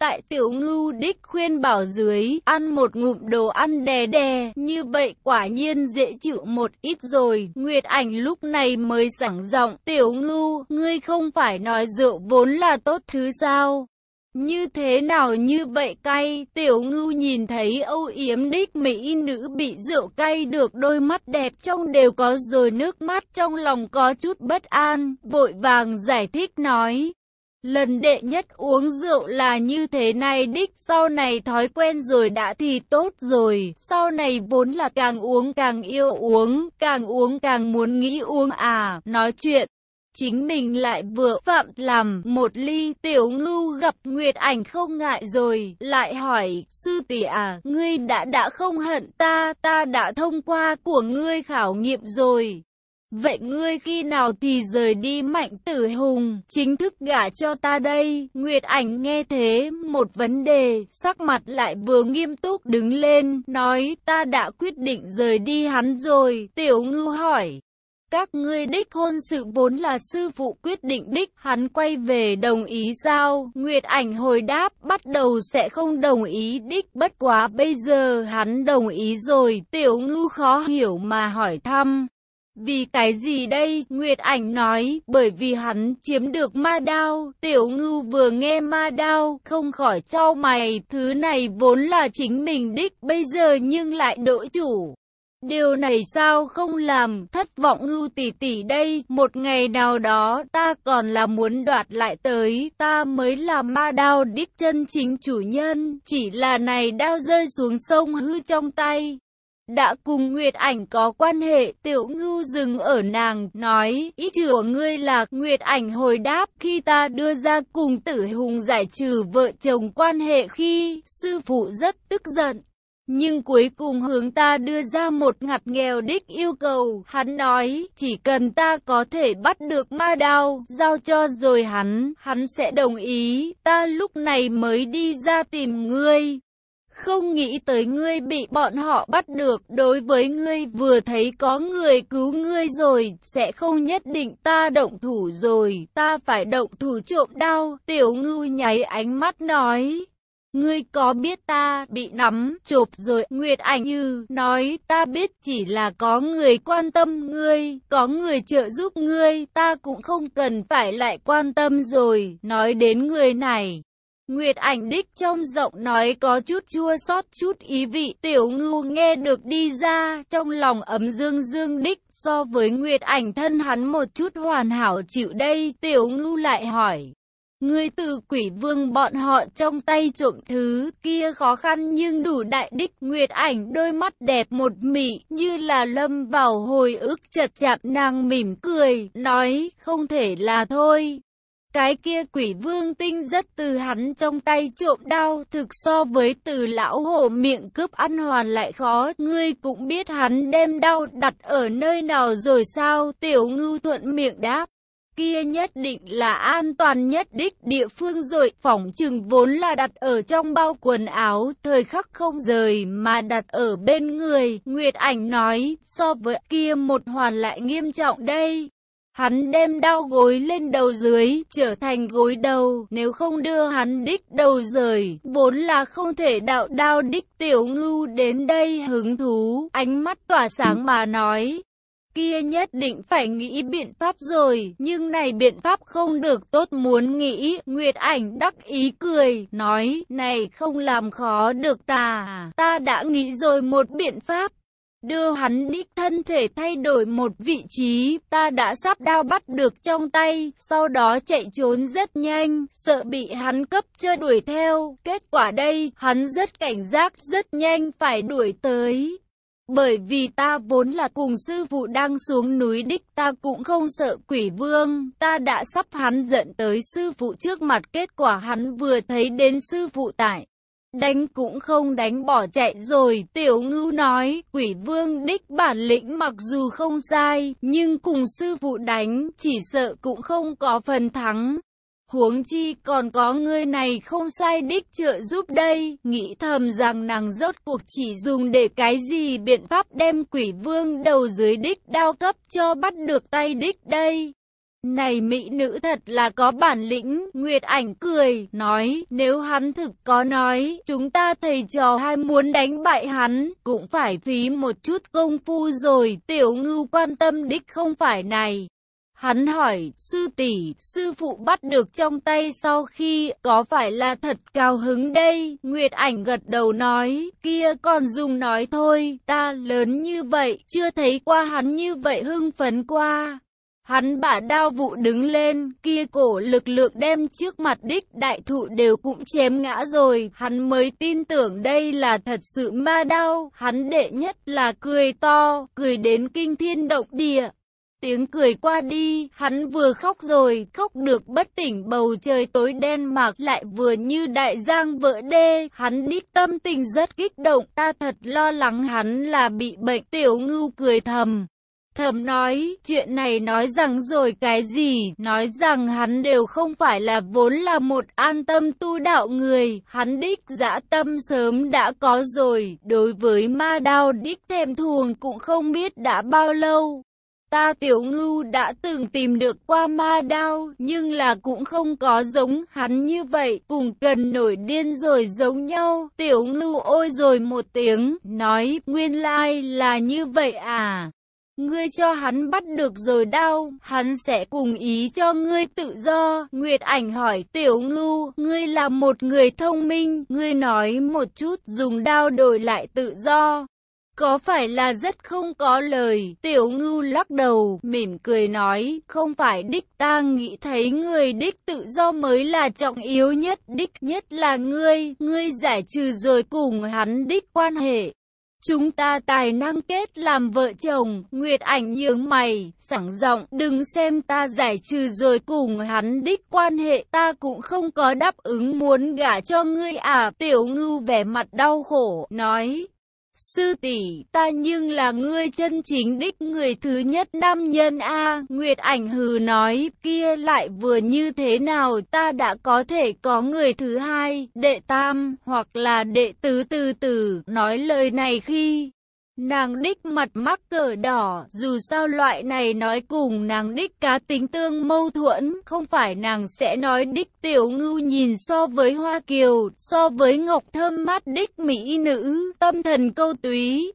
Tại tiểu ngưu đích khuyên bảo dưới, ăn một ngụm đồ ăn đè đè, như vậy quả nhiên dễ chịu một ít rồi. Nguyệt ảnh lúc này mới sẵn giọng, tiểu ngưu, ngươi không phải nói rượu vốn là tốt thứ sao? Như thế nào như vậy cay, tiểu ngưu nhìn thấy âu yếm đích mỹ nữ bị rượu cay được đôi mắt đẹp trong đều có rồi nước mắt trong lòng có chút bất an, vội vàng giải thích nói. Lần đệ nhất uống rượu là như thế này đích, sau này thói quen rồi đã thì tốt rồi, sau này vốn là càng uống càng yêu uống, càng uống càng muốn nghĩ uống à, nói chuyện. Chính mình lại vừa phạm làm một ly tiểu ngưu gặp Nguyệt ảnh không ngại rồi, lại hỏi, sư tỷ à, ngươi đã đã không hận ta, ta đã thông qua của ngươi khảo nghiệm rồi. Vậy ngươi khi nào thì rời đi mạnh tử hùng, chính thức gả cho ta đây? Nguyệt ảnh nghe thế, một vấn đề, sắc mặt lại vừa nghiêm túc đứng lên, nói ta đã quyết định rời đi hắn rồi. Tiểu ngư hỏi, các ngươi đích hôn sự vốn là sư phụ quyết định đích, hắn quay về đồng ý sao? Nguyệt ảnh hồi đáp, bắt đầu sẽ không đồng ý đích, bất quá bây giờ hắn đồng ý rồi, tiểu ngư khó hiểu mà hỏi thăm. Vì cái gì đây? Nguyệt ảnh nói, bởi vì hắn chiếm được ma đao. Tiểu ngư vừa nghe ma đao, không khỏi trao mày, thứ này vốn là chính mình đích, bây giờ nhưng lại đổi chủ. Điều này sao không làm, thất vọng ngưu tỷ tỷ đây, một ngày nào đó ta còn là muốn đoạt lại tới, ta mới là ma đao đích chân chính chủ nhân, chỉ là này đao rơi xuống sông hư trong tay đã cùng Nguyệt Ảnh có quan hệ, tiểu ngưu dừng ở nàng, nói, ý của ngươi là, Nguyệt Ảnh hồi đáp, khi ta đưa ra cùng tử hùng giải trừ vợ chồng quan hệ khi, sư phụ rất tức giận. Nhưng cuối cùng hướng ta đưa ra một ngặt nghèo đích yêu cầu, hắn nói, chỉ cần ta có thể bắt được ma đao, giao cho rồi hắn, hắn sẽ đồng ý, ta lúc này mới đi ra tìm ngươi. Không nghĩ tới ngươi bị bọn họ bắt được, đối với ngươi vừa thấy có người cứu ngươi rồi, sẽ không nhất định ta động thủ rồi, ta phải động thủ trộm đau, tiểu ngưu nháy ánh mắt nói. Ngươi có biết ta bị nắm, chộp rồi, Nguyệt Ảnh Như nói ta biết chỉ là có người quan tâm ngươi, có người trợ giúp ngươi, ta cũng không cần phải lại quan tâm rồi, nói đến người này. Nguyệt ảnh đích trong giọng nói có chút chua xót chút ý vị, tiểu ngưu nghe được đi ra, trong lòng ấm dương dương đích, so với Nguyệt ảnh thân hắn một chút hoàn hảo chịu đây, tiểu ngưu lại hỏi. Ngươi từ quỷ vương bọn họ trong tay trộm thứ kia khó khăn nhưng đủ đại đích Nguyệt ảnh đôi mắt đẹp một mị như là lâm vào hồi ức chật chạm nàng mỉm cười, nói không thể là thôi. Cái kia quỷ vương tinh rất từ hắn trong tay trộm đau thực so với từ lão hổ miệng cướp ăn hoàn lại khó, ngươi cũng biết hắn đem đau đặt ở nơi nào rồi sao, tiểu ngưu thuận miệng đáp. Kia nhất định là an toàn nhất đích địa phương rồi, phỏng chừng vốn là đặt ở trong bao quần áo, thời khắc không rời mà đặt ở bên người, Nguyệt ảnh nói, so với kia một hoàn lại nghiêm trọng đây. Hắn đem đau gối lên đầu dưới, trở thành gối đầu, nếu không đưa hắn đích đầu rời, vốn là không thể đạo đao đích tiểu ngưu đến đây hứng thú, ánh mắt tỏa sáng mà nói. Kia nhất định phải nghĩ biện pháp rồi, nhưng này biện pháp không được tốt muốn nghĩ, Nguyệt ảnh đắc ý cười, nói, này không làm khó được ta, à. ta đã nghĩ rồi một biện pháp, đưa hắn đích thân thể thay đổi một vị trí, ta đã sắp đao bắt được trong tay, sau đó chạy trốn rất nhanh, sợ bị hắn cấp chơi đuổi theo, kết quả đây, hắn rất cảnh giác, rất nhanh phải đuổi tới. Bởi vì ta vốn là cùng sư phụ đang xuống núi đích ta cũng không sợ quỷ vương, ta đã sắp hắn giận tới sư phụ trước mặt kết quả hắn vừa thấy đến sư phụ tại. Đánh cũng không đánh bỏ chạy rồi, tiểu ngưu nói, quỷ vương đích bản lĩnh mặc dù không sai, nhưng cùng sư phụ đánh, chỉ sợ cũng không có phần thắng. Huống chi còn có người này không sai đích trợ giúp đây, nghĩ thầm rằng nàng rốt cuộc chỉ dùng để cái gì biện pháp đem quỷ vương đầu dưới đích đao cấp cho bắt được tay đích đây. Này mỹ nữ thật là có bản lĩnh, Nguyệt ảnh cười, nói, nếu hắn thực có nói, chúng ta thầy trò hai muốn đánh bại hắn, cũng phải phí một chút công phu rồi, tiểu ngưu quan tâm đích không phải này. Hắn hỏi, sư tỷ, sư phụ bắt được trong tay sau khi, có phải là thật cao hứng đây? Nguyệt ảnh gật đầu nói, kia còn dùng nói thôi, ta lớn như vậy, chưa thấy qua hắn như vậy hưng phấn qua. Hắn bả đao vụ đứng lên, kia cổ lực lượng đem trước mặt đích đại thụ đều cũng chém ngã rồi, hắn mới tin tưởng đây là thật sự ma đao, hắn đệ nhất là cười to, cười đến kinh thiên động địa. Tiếng cười qua đi, hắn vừa khóc rồi, khóc được bất tỉnh. Bầu trời tối đen mạc lại vừa như đại giang vỡ đê, hắn đích tâm tình rất kích động, ta thật lo lắng hắn là bị bệnh, tiểu ngưu cười thầm. Thầm nói, chuyện này nói rằng rồi cái gì, nói rằng hắn đều không phải là vốn là một an tâm tu đạo người, hắn đích dã tâm sớm đã có rồi, đối với ma đao đích thèm thuồng cũng không biết đã bao lâu. Ta tiểu ngưu đã từng tìm được qua ma đao, nhưng là cũng không có giống hắn như vậy, cùng cần nổi điên rồi giống nhau. Tiểu ngưu ôi rồi một tiếng, nói, nguyên lai là như vậy à. Ngươi cho hắn bắt được rồi đau, hắn sẽ cùng ý cho ngươi tự do. Nguyệt ảnh hỏi tiểu ngưu, ngươi là một người thông minh, ngươi nói một chút dùng đao đổi lại tự do. Có phải là rất không có lời, tiểu ngưu lắc đầu, mỉm cười nói, không phải đích ta nghĩ thấy người đích tự do mới là trọng yếu nhất, đích nhất là ngươi, ngươi giải trừ rồi cùng hắn đích quan hệ. Chúng ta tài năng kết làm vợ chồng, Nguyệt ảnh nhướng mày, sẵn giọng, đừng xem ta giải trừ rồi cùng hắn đích quan hệ, ta cũng không có đáp ứng muốn gả cho ngươi à, tiểu ngưu vẻ mặt đau khổ, nói. Sư tỷ, ta nhưng là ngươi chân chính đích người thứ nhất nam nhân a. Nguyệt ảnh hừ nói, kia lại vừa như thế nào, ta đã có thể có người thứ hai, đệ tam hoặc là đệ tứ từ từ. Nói lời này khi Nàng đích mặt mắc cờ đỏ, dù sao loại này nói cùng nàng đích cá tính tương mâu thuẫn, không phải nàng sẽ nói đích tiểu ngưu nhìn so với hoa kiều, so với ngọc thơm mát đích mỹ nữ, tâm thần câu túy.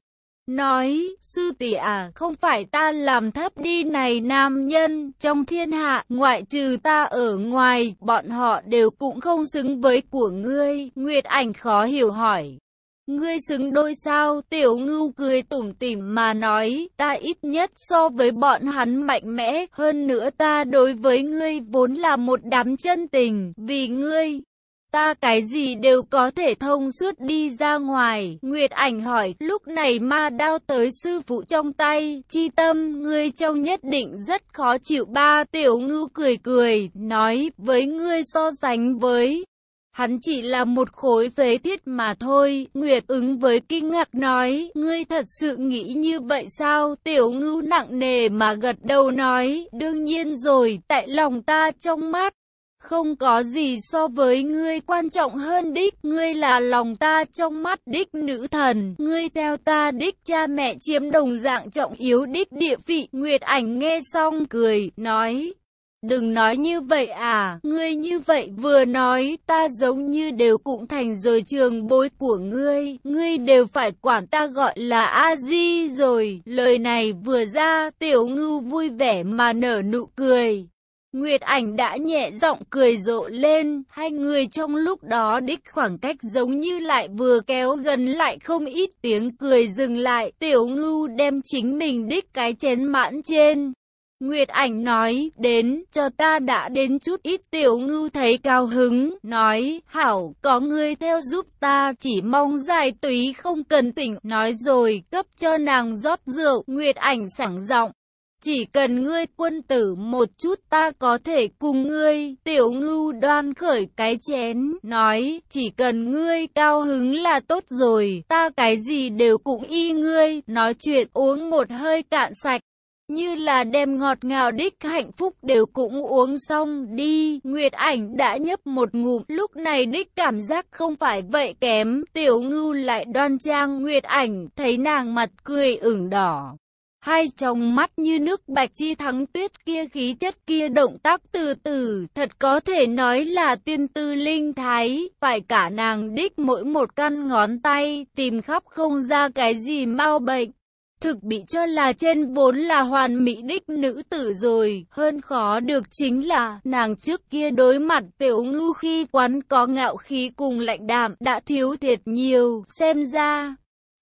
Nói, sư tỷ à, không phải ta làm thấp đi này nam nhân, trong thiên hạ, ngoại trừ ta ở ngoài, bọn họ đều cũng không xứng với của ngươi. Nguyệt ảnh khó hiểu hỏi. Ngươi xứng đôi sao, tiểu ngưu cười tủm tỉm mà nói, ta ít nhất so với bọn hắn mạnh mẽ, hơn nữa ta đối với ngươi vốn là một đám chân tình, vì ngươi. Ta cái gì đều có thể thông suốt đi ra ngoài. Nguyệt ảnh hỏi, lúc này ma đao tới sư phụ trong tay, chi tâm, ngươi trông nhất định rất khó chịu ba. Tiểu ngưu cười cười, nói, với ngươi so sánh với, Hắn chỉ là một khối phế thiết mà thôi, Nguyệt ứng với kinh ngạc nói, ngươi thật sự nghĩ như vậy sao? Tiểu ngưu nặng nề mà gật đầu nói, đương nhiên rồi, tại lòng ta trong mắt. Không có gì so với ngươi quan trọng hơn đích, ngươi là lòng ta trong mắt đích nữ thần, ngươi theo ta đích cha mẹ chiếm đồng dạng trọng yếu đích địa vị. Nguyệt ảnh nghe xong cười, nói, Đừng nói như vậy à, ngươi như vậy vừa nói, ta giống như đều cũng thành rồi trường bối của ngươi, ngươi đều phải quản ta gọi là A-di rồi. Lời này vừa ra, tiểu ngưu vui vẻ mà nở nụ cười. Nguyệt ảnh đã nhẹ giọng cười rộ lên, hai người trong lúc đó đích khoảng cách giống như lại vừa kéo gần lại không ít tiếng cười dừng lại, tiểu ngưu đem chính mình đích cái chén mãn trên. Nguyệt ảnh nói, đến, cho ta đã đến chút ít tiểu ngưu thấy cao hứng, nói, hảo, có ngươi theo giúp ta, chỉ mong giải túy không cần tỉnh, nói rồi, cấp cho nàng rót rượu, Nguyệt ảnh sảng giọng. Chỉ cần ngươi quân tử một chút ta có thể cùng ngươi, tiểu ngưu đoan khởi cái chén, nói, chỉ cần ngươi cao hứng là tốt rồi, ta cái gì đều cũng y ngươi, nói chuyện uống một hơi cạn sạch. Như là đem ngọt ngào đích hạnh phúc đều cũng uống xong đi. Nguyệt ảnh đã nhấp một ngụm, lúc này đích cảm giác không phải vậy kém. Tiểu ngưu lại đoan trang Nguyệt ảnh, thấy nàng mặt cười ửng đỏ. Hai tròng mắt như nước bạch chi thắng tuyết kia khí chất kia động tác từ từ, thật có thể nói là tiên tư linh thái, phải cả nàng đích mỗi một căn ngón tay, tìm khắp không ra cái gì mau bệnh. Thực bị cho là trên vốn là hoàn mỹ đích nữ tử rồi, hơn khó được chính là nàng trước kia đối mặt tiểu ngư khi quán có ngạo khí cùng lạnh đạm đã thiếu thiệt nhiều, xem ra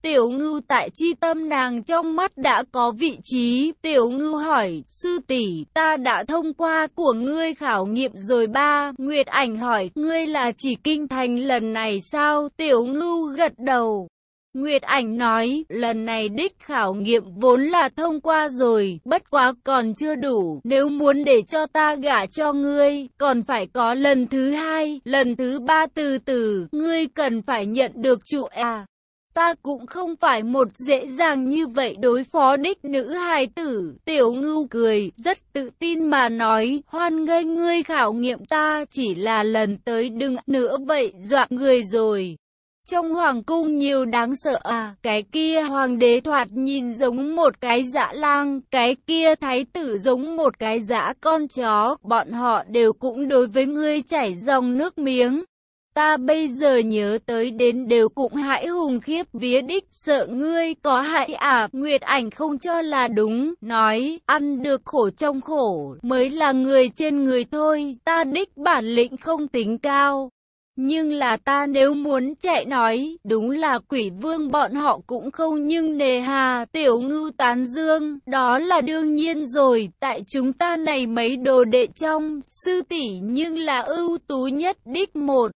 Tiểu ngưu tại chi tâm nàng trong mắt đã có vị trí. Tiểu ngưu hỏi, sư tỷ ta đã thông qua của ngươi khảo nghiệm rồi ba. Nguyệt ảnh hỏi, ngươi là chỉ kinh thành lần này sao? Tiểu ngưu gật đầu. Nguyệt ảnh nói, lần này đích khảo nghiệm vốn là thông qua rồi, bất quá còn chưa đủ, nếu muốn để cho ta gả cho ngươi, còn phải có lần thứ hai, lần thứ ba từ từ, ngươi cần phải nhận được trụ à. Ta cũng không phải một dễ dàng như vậy đối phó đích nữ hài tử. Tiểu ngưu cười, rất tự tin mà nói, hoan nghênh ngươi khảo nghiệm ta, chỉ là lần tới đừng nữa vậy, dọa người rồi. Trong hoàng cung nhiều đáng sợ à, cái kia hoàng đế thoạt nhìn giống một cái dã lang, cái kia thái tử giống một cái dã con chó, bọn họ đều cũng đối với ngươi chảy dòng nước miếng. Ta bây giờ nhớ tới đến đều cũng hãi hùng khiếp vía đích sợ ngươi có hại à Nguyệt ảnh không cho là đúng Nói ăn được khổ trong khổ mới là người trên người thôi Ta đích bản lĩnh không tính cao nhưng là ta nếu muốn chạy nói, đúng là quỷ vương bọn họ cũng không nhưng nề hà, tiểu ngưu tán dương, đó là đương nhiên rồi, tại chúng ta này mấy đồ đệ trong, sư tỷ nhưng là ưu tú nhất đích một.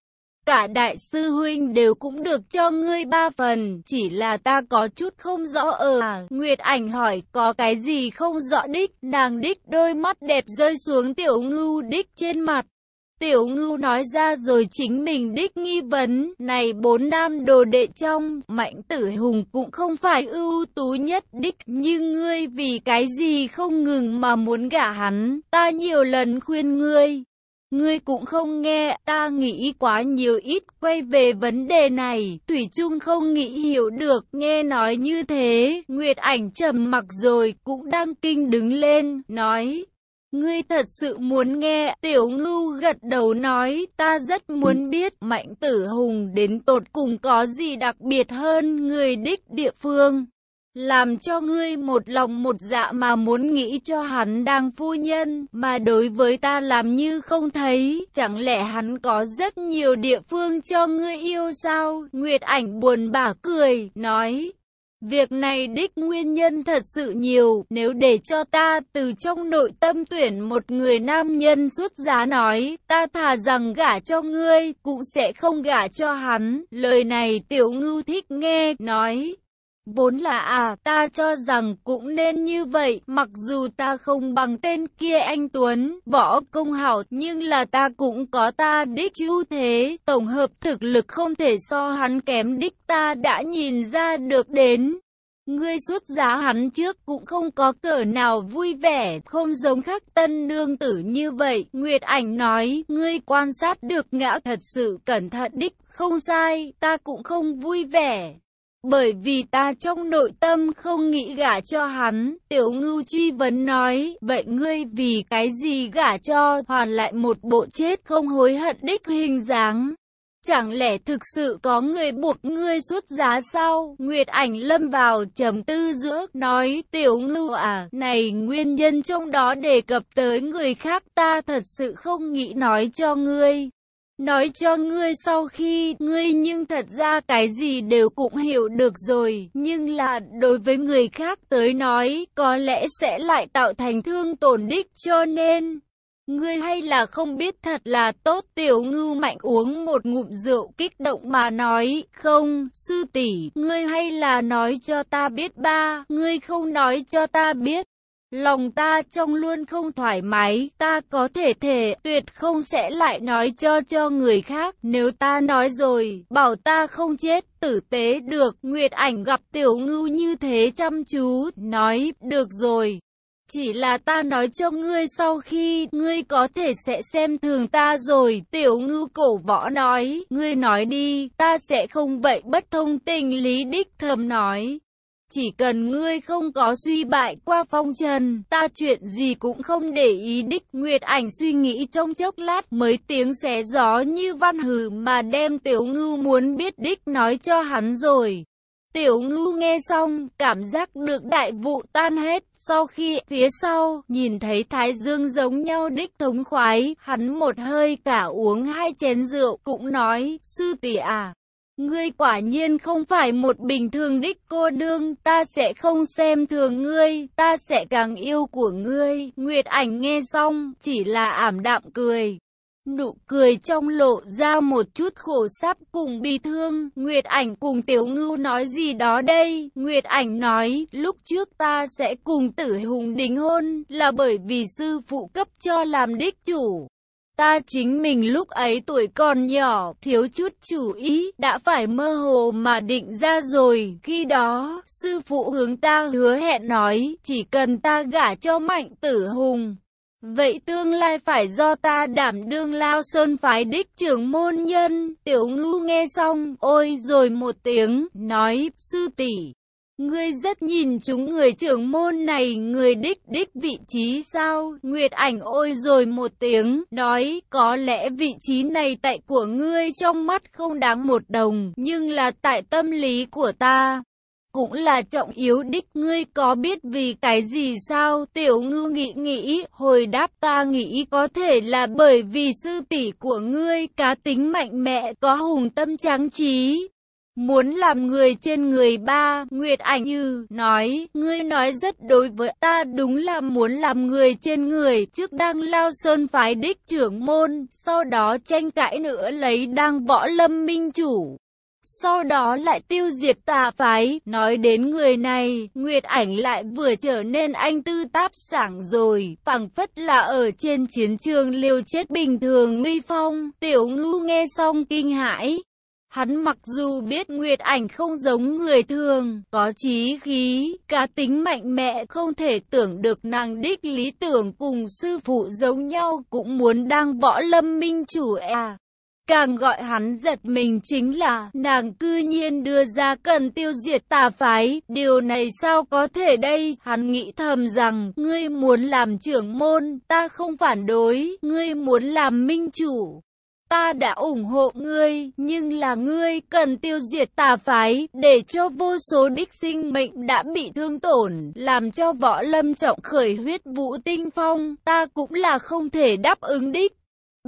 Cả đại sư huynh đều cũng được cho ngươi ba phần, chỉ là ta có chút không rõ ở à. Nguyệt ảnh hỏi có cái gì không rõ đích, nàng đích đôi mắt đẹp rơi xuống tiểu ngưu đích trên mặt. Tiểu ngưu nói ra rồi chính mình đích nghi vấn, này bốn nam đồ đệ trong, mạnh tử hùng cũng không phải ưu tú nhất đích, nhưng ngươi vì cái gì không ngừng mà muốn gả hắn, ta nhiều lần khuyên ngươi, Ngươi cũng không nghe, ta nghĩ quá nhiều ít, quay về vấn đề này, Thủy Trung không nghĩ hiểu được, nghe nói như thế, Nguyệt ảnh trầm mặc rồi, cũng đang kinh đứng lên, nói. Ngươi thật sự muốn nghe, tiểu ngưu gật đầu nói, ta rất muốn biết, mạnh tử hùng đến tột cùng có gì đặc biệt hơn người đích địa phương làm cho ngươi một lòng một dạ mà muốn nghĩ cho hắn đang phu nhân, mà đối với ta làm như không thấy, chẳng lẽ hắn có rất nhiều địa phương cho ngươi yêu sao? Nguyệt ảnh buồn bã cười, nói. Việc này đích nguyên nhân thật sự nhiều, nếu để cho ta từ trong nội tâm tuyển một người nam nhân xuất giá nói, ta thà rằng gả cho ngươi, cũng sẽ không gả cho hắn. Lời này tiểu ngưu thích nghe, nói, Vốn là à, ta cho rằng cũng nên như vậy, mặc dù ta không bằng tên kia anh Tuấn, võ công hảo, nhưng là ta cũng có ta đích ưu thế, tổng hợp thực lực không thể so hắn kém đích ta đã nhìn ra được đến. Ngươi xuất giá hắn trước cũng không có cỡ nào vui vẻ, không giống khác tân nương tử như vậy. Nguyệt ảnh nói, ngươi quan sát được ngã thật sự cẩn thận đích, không sai, ta cũng không vui vẻ. Bởi vì ta trong nội tâm không nghĩ gả cho hắn, tiểu ngưu truy vấn nói, vậy ngươi vì cái gì gả cho, hoàn lại một bộ chết không hối hận đích hình dáng. Chẳng lẽ thực sự có người buộc ngươi xuất giá sao? Nguyệt ảnh lâm vào trầm tư giữa, nói tiểu ngưu à, này nguyên nhân trong đó đề cập tới người khác ta thật sự không nghĩ nói cho ngươi. Nói cho ngươi sau khi ngươi nhưng thật ra cái gì đều cũng hiểu được rồi, nhưng là đối với người khác tới nói có lẽ sẽ lại tạo thành thương tổn đích cho nên. Ngươi hay là không biết thật là tốt tiểu ngưu mạnh uống một ngụm rượu kích động mà nói, không, sư tỷ ngươi hay là nói cho ta biết ba, ngươi không nói cho ta biết. Lòng ta trong luôn không thoải mái, ta có thể thể tuyệt không sẽ lại nói cho cho người khác, nếu ta nói rồi, bảo ta không chết, tử tế được, Nguyệt ảnh gặp tiểu ngưu như thế chăm chú, nói, được rồi. Chỉ là ta nói cho ngươi sau khi ngươi có thể sẽ xem thường ta rồi, tiểu ngưu cổ võ nói, ngươi nói đi, ta sẽ không vậy bất thông tình lý đích thầm nói chỉ cần ngươi không có suy bại qua phong trần, ta chuyện gì cũng không để ý đích. Nguyệt ảnh suy nghĩ trong chốc lát mới tiếng xé gió như văn hử mà đem tiểu ngưu muốn biết đích nói cho hắn rồi. Tiểu ngưu nghe xong, cảm giác được đại vụ tan hết, sau khi phía sau, nhìn thấy thái dương giống nhau đích thống khoái, hắn một hơi cả uống hai chén rượu, cũng nói, sư tỷ à. Ngươi quả nhiên không phải một bình thường đích cô đương, ta sẽ không xem thường ngươi, ta sẽ càng yêu của ngươi. Nguyệt ảnh nghe xong, chỉ là ảm đạm cười. Nụ cười trong lộ ra một chút khổ sắp cùng bi thương. Nguyệt ảnh cùng Tiểu Ngưu nói gì đó đây? Nguyệt ảnh nói, lúc trước ta sẽ cùng tử hùng đính hôn, là bởi vì sư phụ cấp cho làm đích chủ. Ta chính mình lúc ấy tuổi còn nhỏ, thiếu chút chủ ý, đã phải mơ hồ mà định ra rồi. Khi đó, sư phụ hướng ta hứa hẹn nói, chỉ cần ta gả cho mạnh tử hùng. Vậy tương lai phải do ta đảm đương lao sơn phái đích trưởng môn nhân. Tiểu ngưu nghe xong, ôi rồi một tiếng, nói, sư tỷ Ngươi rất nhìn chúng người trưởng môn này, người đích đích vị trí sao? Nguyệt ảnh ôi rồi một tiếng, nói, có lẽ vị trí này tại của ngươi trong mắt không đáng một đồng, nhưng là tại tâm lý của ta. Cũng là trọng yếu đích ngươi có biết vì cái gì sao? Tiểu ngư nghĩ nghĩ, hồi đáp ta nghĩ có thể là bởi vì sư tỷ của ngươi cá tính mạnh mẽ có hùng tâm tráng trí. Muốn làm người trên người ba, Nguyệt Ảnh Như nói, ngươi nói rất đối với ta đúng là muốn làm người trên người, trước đang lao sơn phái đích trưởng môn, sau đó tranh cãi nữa lấy đang võ lâm minh chủ. Sau đó lại tiêu diệt tà phái, nói đến người này, Nguyệt Ảnh lại vừa trở nên anh tư táp sảng rồi, phẳng phất là ở trên chiến trường liều chết bình thường mi phong, tiểu ngưu nghe xong kinh hãi, Hắn mặc dù biết Nguyệt Ảnh không giống người thường, có trí khí, cá tính mạnh mẽ không thể tưởng được nàng đích lý tưởng cùng sư phụ giống nhau cũng muốn đang võ lâm minh chủ à. Càng gọi hắn giật mình chính là nàng cư nhiên đưa ra cần tiêu diệt tà phái. Điều này sao có thể đây? Hắn nghĩ thầm rằng ngươi muốn làm trưởng môn, ta không phản đối, ngươi muốn làm minh chủ. Ta đã ủng hộ ngươi, nhưng là ngươi cần tiêu diệt tà phái, để cho vô số đích sinh mệnh đã bị thương tổn, làm cho võ lâm trọng khởi huyết vũ tinh phong, ta cũng là không thể đáp ứng đích.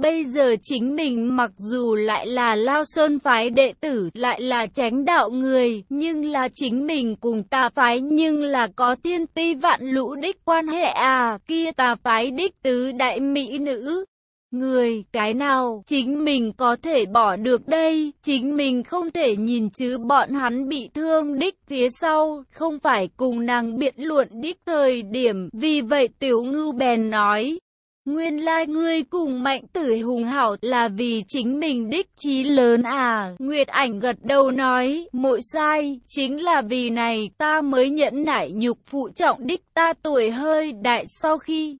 Bây giờ chính mình mặc dù lại là Lao Sơn phái đệ tử, lại là tránh đạo người, nhưng là chính mình cùng tà phái nhưng là có thiên ti vạn lũ đích quan hệ à, kia tà phái đích tứ đại mỹ nữ, Người, cái nào, chính mình có thể bỏ được đây, chính mình không thể nhìn chứ bọn hắn bị thương đích phía sau, không phải cùng nàng biện luận đích thời điểm, vì vậy tiểu ngưu bèn nói. Nguyên lai like ngươi cùng mạnh tử hùng hảo là vì chính mình đích chí lớn à, Nguyệt ảnh gật đầu nói, mỗi sai, chính là vì này ta mới nhẫn nại nhục phụ trọng đích ta tuổi hơi đại sau khi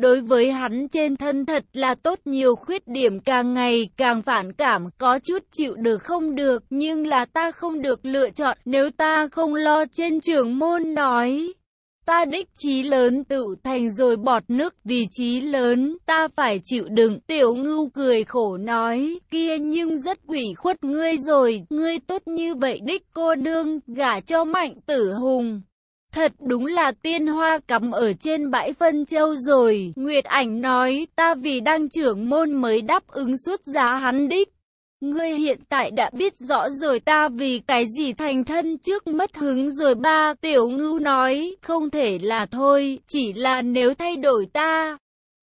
Đối với hắn trên thân thật là tốt nhiều khuyết điểm càng ngày càng phản cảm, có chút chịu được không được, nhưng là ta không được lựa chọn nếu ta không lo trên trường môn nói. Ta đích chí lớn tự thành rồi bọt nước vì chí lớn, ta phải chịu đựng. Tiểu ngưu cười khổ nói, kia nhưng rất quỷ khuất ngươi rồi, ngươi tốt như vậy đích cô đương, gả cho mạnh tử hùng. Thật đúng là tiên hoa cắm ở trên bãi phân châu rồi. Nguyệt ảnh nói, ta vì đang trưởng môn mới đáp ứng suốt giá hắn đích. Ngươi hiện tại đã biết rõ rồi ta vì cái gì thành thân trước mất hứng rồi ba. Tiểu ngưu nói, không thể là thôi, chỉ là nếu thay đổi ta,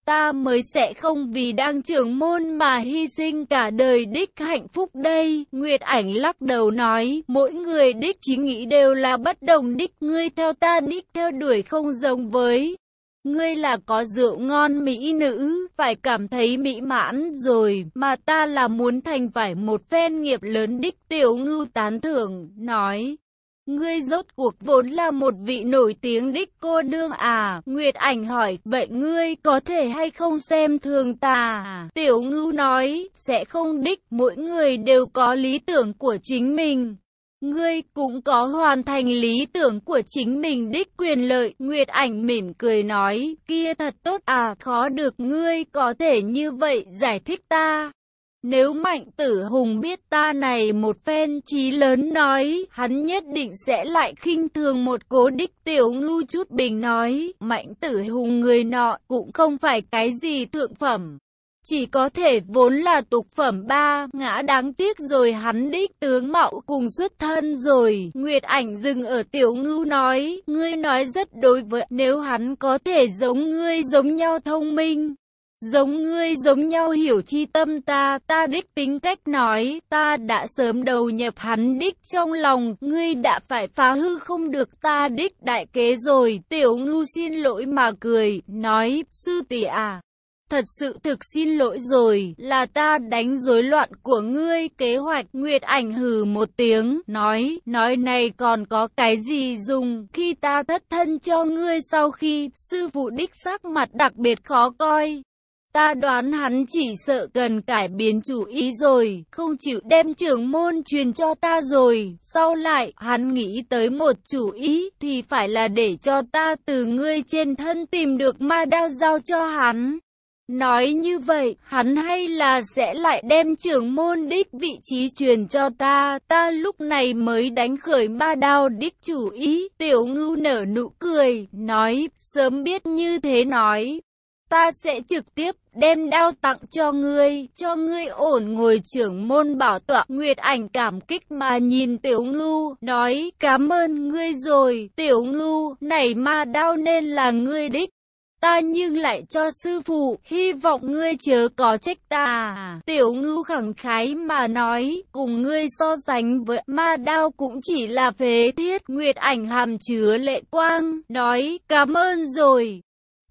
ta mới sẽ không vì đang trưởng môn mà hy sinh cả đời đích hạnh phúc đây. Nguyệt ảnh lắc đầu nói, mỗi người đích chí nghĩ đều là bất đồng đích, ngươi theo ta đích theo đuổi không giống với. Ngươi là có rượu ngon mỹ nữ, phải cảm thấy mỹ mãn rồi, mà ta là muốn thành phải một phen nghiệp lớn đích tiểu ngưu tán thưởng, nói. Ngươi rốt cuộc vốn là một vị nổi tiếng đích cô đương à? Nguyệt ảnh hỏi, vậy ngươi có thể hay không xem thường ta? À? Tiểu ngưu nói, sẽ không đích, mỗi người đều có lý tưởng của chính mình. Ngươi cũng có hoàn thành lý tưởng của chính mình đích quyền lợi. Nguyệt ảnh mỉm cười nói, kia thật tốt à, khó được ngươi có thể như vậy giải thích ta. Nếu mạnh tử hùng biết ta này một phen trí lớn nói, hắn nhất định sẽ lại khinh thường một cố đích tiểu ngưu chút bình nói, mạnh tử hùng người nọ cũng không phải cái gì thượng phẩm. Chỉ có thể vốn là tục phẩm ba, ngã đáng tiếc rồi hắn đích tướng mạo cùng xuất thân rồi. Nguyệt ảnh dừng ở tiểu ngưu nói, ngươi nói rất đối với, nếu hắn có thể giống ngươi giống nhau thông minh, Giống ngươi giống nhau hiểu chi tâm ta, ta đích tính cách nói, ta đã sớm đầu nhập hắn đích trong lòng, ngươi đã phải phá hư không được ta đích đại kế rồi, tiểu ngưu xin lỗi mà cười, nói, sư tỷ à. Thật sự thực xin lỗi rồi, là ta đánh rối loạn của ngươi kế hoạch Nguyệt ảnh hừ một tiếng, nói, nói này còn có cái gì dùng, khi ta thất thân cho ngươi sau khi sư phụ đích sắc mặt đặc biệt khó coi, Ta đoán hắn chỉ sợ cần cải biến chủ ý rồi, không chịu đem trưởng môn truyền cho ta rồi. Sau lại, hắn nghĩ tới một chủ ý, thì phải là để cho ta từ ngươi trên thân tìm được ma đao giao cho hắn. Nói như vậy, hắn hay là sẽ lại đem trưởng môn đích vị trí truyền cho ta, ta lúc này mới đánh khởi ma đao đích chủ ý. Tiểu ngưu nở nụ cười, nói, sớm biết như thế nói, ta sẽ trực tiếp đem đao tặng cho ngươi, cho ngươi ổn ngồi trưởng môn bảo tọa. Nguyệt ảnh cảm kích mà nhìn tiểu ngưu, nói cảm ơn ngươi rồi, tiểu ngưu, này ma đao nên là ngươi đích. Ta nhưng lại cho sư phụ, hy vọng ngươi chớ có trách ta. Tiểu ngưu khẳng khái mà nói, cùng ngươi so sánh với ma đao cũng chỉ là phế thiết. Nguyệt ảnh hàm chứa lệ quang, nói cảm ơn rồi.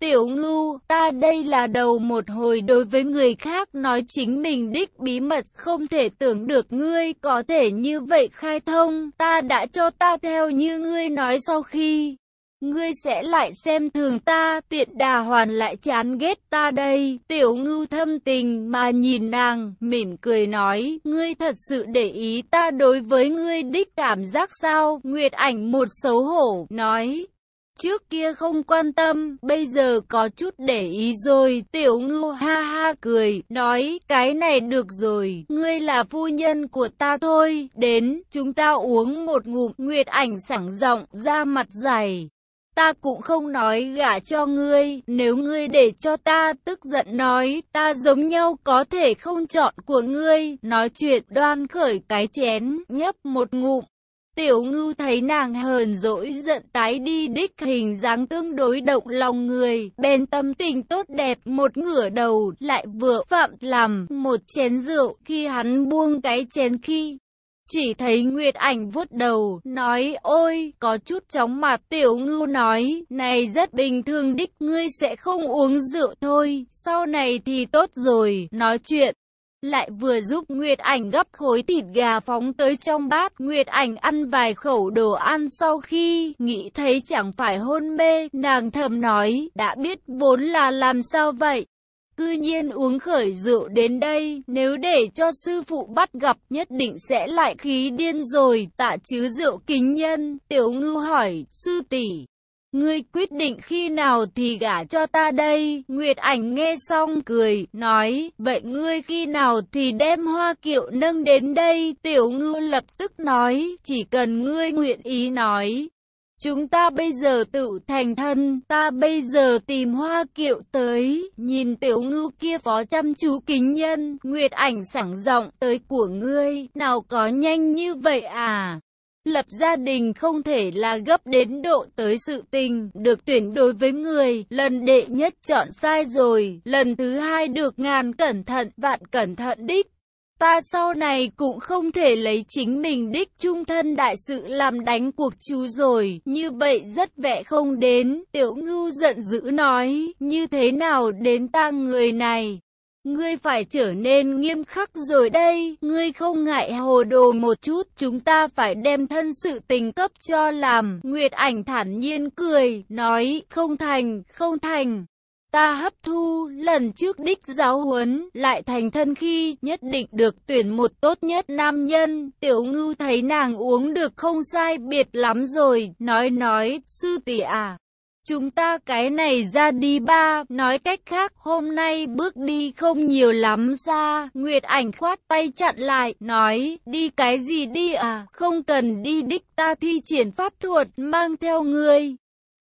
Tiểu ngưu, ta đây là đầu một hồi đối với người khác nói chính mình đích bí mật không thể tưởng được ngươi có thể như vậy khai thông, ta đã cho ta theo như ngươi nói sau khi. Ngươi sẽ lại xem thường ta, tiện đà hoàn lại chán ghét ta đây. Tiểu ngưu thâm tình mà nhìn nàng, mỉm cười nói, ngươi thật sự để ý ta đối với ngươi đích cảm giác sao? Nguyệt ảnh một xấu hổ, nói, Trước kia không quan tâm, bây giờ có chút để ý rồi. Tiểu ngưu ha ha cười, nói, cái này được rồi, ngươi là phu nhân của ta thôi. Đến, chúng ta uống một ngụm, Nguyệt ảnh sảng giọng ra mặt dày. Ta cũng không nói gả cho ngươi, nếu ngươi để cho ta tức giận nói, ta giống nhau có thể không chọn của ngươi. Nói chuyện đoan khởi cái chén, nhấp một ngụm, Tiểu ngưu thấy nàng hờn dỗi giận tái đi đích hình dáng tương đối động lòng người, bên tâm tình tốt đẹp một ngửa đầu, lại vừa phạm làm một chén rượu khi hắn buông cái chén khi. Chỉ thấy Nguyệt ảnh vuốt đầu, nói ôi, có chút chóng mặt tiểu ngưu nói, này rất bình thường đích, ngươi sẽ không uống rượu thôi, sau này thì tốt rồi, nói chuyện lại vừa giúp Nguyệt Ảnh gấp khối thịt gà phóng tới trong bát. Nguyệt Ảnh ăn vài khẩu đồ ăn sau khi nghĩ thấy chẳng phải hôn mê, nàng thầm nói, đã biết vốn là làm sao vậy. Cư nhiên uống khởi rượu đến đây, nếu để cho sư phụ bắt gặp nhất định sẽ lại khí điên rồi, tạ chứ rượu kính nhân. Tiểu ngư hỏi, sư tỷ Ngươi quyết định khi nào thì gả cho ta đây. Nguyệt ảnh nghe xong cười, nói, vậy ngươi khi nào thì đem hoa kiệu nâng đến đây. Tiểu ngư lập tức nói, chỉ cần ngươi nguyện ý nói. Chúng ta bây giờ tự thành thân, ta bây giờ tìm hoa kiệu tới, nhìn tiểu ngư kia phó chăm chú kính nhân, nguyệt ảnh sảng giọng tới của ngươi, nào có nhanh như vậy à? Lập gia đình không thể là gấp đến độ tới sự tình, được tuyển đối với người, lần đệ nhất chọn sai rồi, lần thứ hai được ngàn cẩn thận, vạn cẩn thận đích. Ta sau này cũng không thể lấy chính mình đích trung thân đại sự làm đánh cuộc chú rồi, như vậy rất vẽ không đến, tiểu ngưu giận dữ nói, như thế nào đến ta người này. Ngươi phải trở nên nghiêm khắc rồi đây, ngươi không ngại hồ đồ một chút, chúng ta phải đem thân sự tình cấp cho làm. Nguyệt ảnh thản nhiên cười, nói, không thành, không thành. ta hấp thu lần trước đích giáo huấn, lại thành thân khi nhất định được tuyển một tốt nhất nam nhân. Tiểu ngưu thấy nàng uống được không sai biệt lắm rồi, nói nói, sư tỷ à. Chúng ta cái này ra đi ba, nói cách khác, hôm nay bước đi không nhiều lắm xa. Nguyệt ảnh khoát tay chặn lại, nói, đi cái gì đi à, không cần đi đích ta thi triển pháp thuật, mang theo ngươi.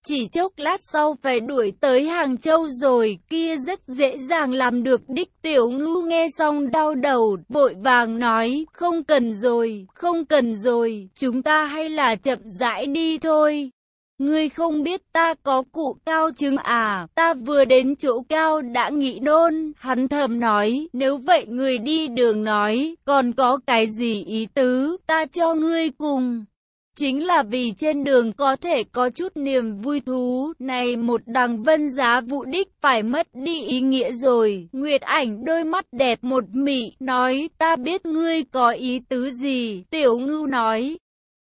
Chỉ chốc lát sau phải đuổi tới Hàng Châu rồi, kia rất dễ dàng làm được đích tiểu ngưu nghe xong đau đầu, vội vàng nói, không cần rồi, không cần rồi, chúng ta hay là chậm rãi đi thôi. Ngươi không biết ta có cụ cao chứng à, ta vừa đến chỗ cao đã nghĩ nôn, hắn thầm nói, nếu vậy người đi đường nói, còn có cái gì ý tứ, ta cho ngươi cùng. Chính là vì trên đường có thể có chút niềm vui thú, này một đằng vân giá vụ đích phải mất đi ý nghĩa rồi. Nguyệt ảnh đôi mắt đẹp một mị, nói ta biết ngươi có ý tứ gì, tiểu ngưu nói.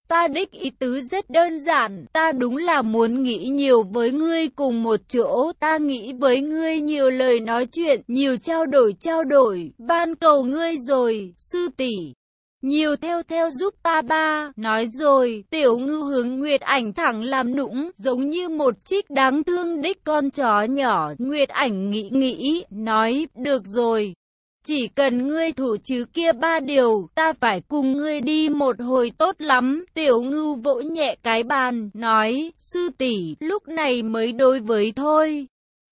Ta đích ý tứ rất đơn giản, ta đúng là muốn nghĩ nhiều với ngươi cùng một chỗ, ta nghĩ với ngươi nhiều lời nói chuyện, nhiều trao đổi trao đổi, van cầu ngươi rồi, sư tỷ. Nhiều theo theo giúp ta ba, nói rồi, tiểu ngư hướng Nguyệt ảnh thẳng làm nũng, giống như một chiếc đáng thương đích con chó nhỏ, Nguyệt ảnh nghĩ nghĩ, nói, được rồi. Chỉ cần ngươi thủ chứ kia ba điều, ta phải cùng ngươi đi một hồi tốt lắm. Tiểu ngưu vỗ nhẹ cái bàn, nói, sư tỷ lúc này mới đối với thôi.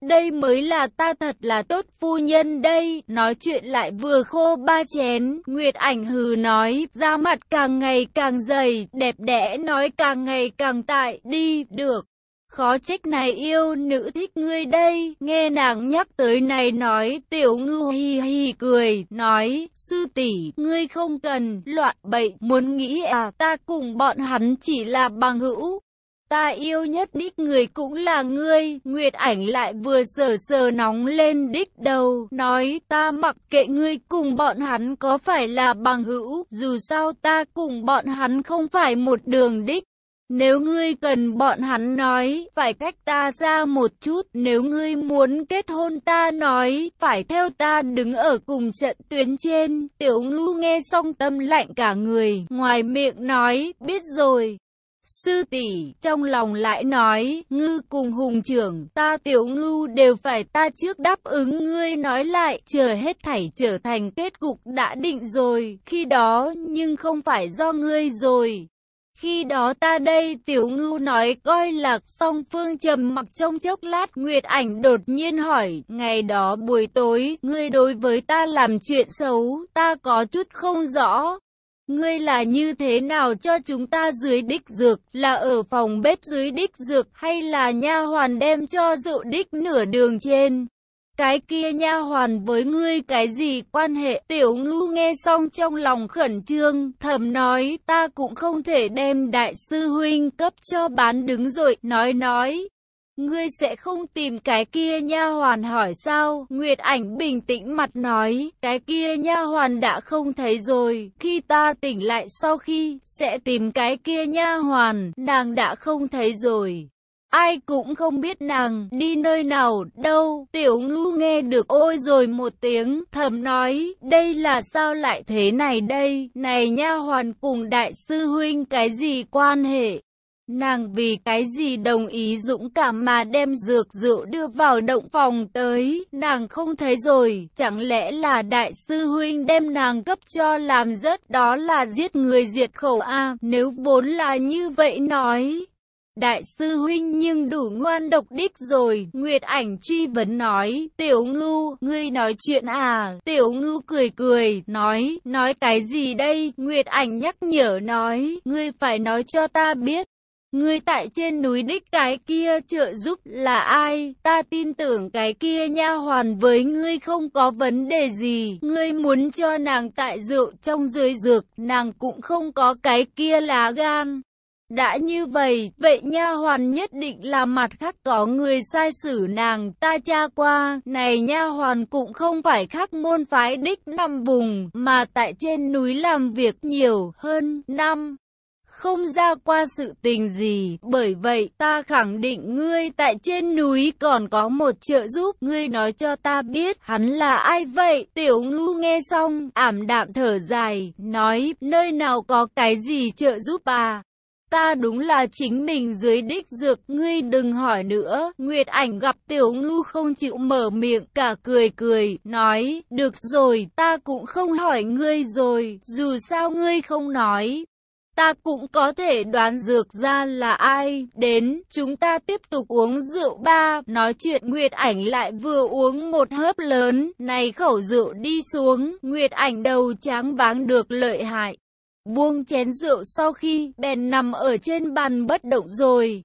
Đây mới là ta thật là tốt phu nhân đây, nói chuyện lại vừa khô ba chén, Nguyệt ảnh hừ nói, da mặt càng ngày càng dày, đẹp đẽ nói càng ngày càng tại, đi, được. Khó trách này yêu nữ thích ngươi đây, nghe nàng nhắc tới này nói, tiểu ngư hì hì cười, nói, sư tỷ ngươi không cần, loạn bậy, muốn nghĩ à, ta cùng bọn hắn chỉ là bằng hữu, Ta yêu nhất đích người cũng là ngươi, Nguyệt ảnh lại vừa sờ sờ nóng lên đích đầu, nói ta mặc kệ ngươi cùng bọn hắn có phải là bằng hữu, dù sao ta cùng bọn hắn không phải một đường đích. Nếu ngươi cần bọn hắn nói, phải cách ta ra một chút, nếu ngươi muốn kết hôn ta nói, phải theo ta đứng ở cùng trận tuyến trên. Tiểu ngưu nghe xong tâm lạnh cả người, ngoài miệng nói, biết rồi. Sư tỷ trong lòng lại nói, ngư cùng hùng trưởng, ta tiểu ngưu đều phải ta trước đáp ứng ngươi nói lại, chờ hết thảy trở thành kết cục đã định rồi, khi đó nhưng không phải do ngươi rồi. Khi đó ta đây tiểu ngưu nói coi lạc song phương trầm mặc trong chốc lát. Nguyệt ảnh đột nhiên hỏi Ngày đó buổi tối ngươi đối với ta làm chuyện xấu ta có chút không rõ. Ngươi là như thế nào cho chúng ta dưới đích dược, là ở phòng bếp dưới đích dược hay là nha hoàn đem cho rượu đích nửa đường trên? Cái kia nha hoàn với ngươi cái gì quan hệ? Tiểu ngưu nghe xong trong lòng khẩn trương, thầm nói ta cũng không thể đem đại sư huynh cấp cho bán đứng rồi, nói nói. Ngươi sẽ không tìm cái kia nha hoàn hỏi sao? Nguyệt ảnh bình tĩnh mặt nói, cái kia nha hoàn đã không thấy rồi, khi ta tỉnh lại sau khi, sẽ tìm cái kia nha hoàn, nàng đã không thấy rồi. Ai cũng không biết nàng đi nơi nào đâu, tiểu ngưu nghe được ôi rồi một tiếng, thầm nói, đây là sao lại thế này đây, này nha hoàn cùng đại sư huynh cái gì quan hệ? Nàng vì cái gì đồng ý dũng cảm mà đem dược rượu đưa vào động phòng tới, nàng không thấy rồi, chẳng lẽ là đại sư huynh đem nàng cấp cho làm rớt? Đó là giết người diệt khẩu a à, nếu vốn là như vậy nói. Đại sư huynh nhưng đủ ngoan độc đích rồi, Nguyệt ảnh truy vấn nói, tiểu ngưu, ngươi nói chuyện à, tiểu ngưu cười cười, nói, nói cái gì đây, Nguyệt ảnh nhắc nhở nói, ngươi phải nói cho ta biết. Ngươi tại trên núi đích cái kia trợ giúp là ai? Ta tin tưởng cái kia nha hoàn với ngươi không có vấn đề gì. Ngươi muốn cho nàng tại rượu trong dưới dược, nàng cũng không có cái kia lá gan. Đã như vậy, vậy nha hoàn nhất định là mặt khác có người sai xử nàng ta tra qua, này nha hoàn cũng không phải khác môn phái đích năm vùng, mà tại trên núi làm việc nhiều hơn năm không ra qua sự tình gì, bởi vậy ta khẳng định ngươi tại trên núi còn có một trợ giúp, ngươi nói cho ta biết hắn là ai vậy? Tiểu ngưu nghe xong, ảm đạm thở dài, nói, nơi nào có cái gì trợ giúp à? Ta đúng là chính mình dưới đích dược, ngươi đừng hỏi nữa. Nguyệt ảnh gặp tiểu ngưu không chịu mở miệng, cả cười cười, nói, được rồi, ta cũng không hỏi ngươi rồi, dù sao ngươi không nói. Ta cũng có thể đoán dược ra là ai, đến, chúng ta tiếp tục uống rượu ba, nói chuyện Nguyệt ảnh lại vừa uống một hớp lớn, này khẩu rượu đi xuống, Nguyệt ảnh đầu tráng váng được lợi hại. Buông chén rượu sau khi bèn nằm ở trên bàn bất động rồi.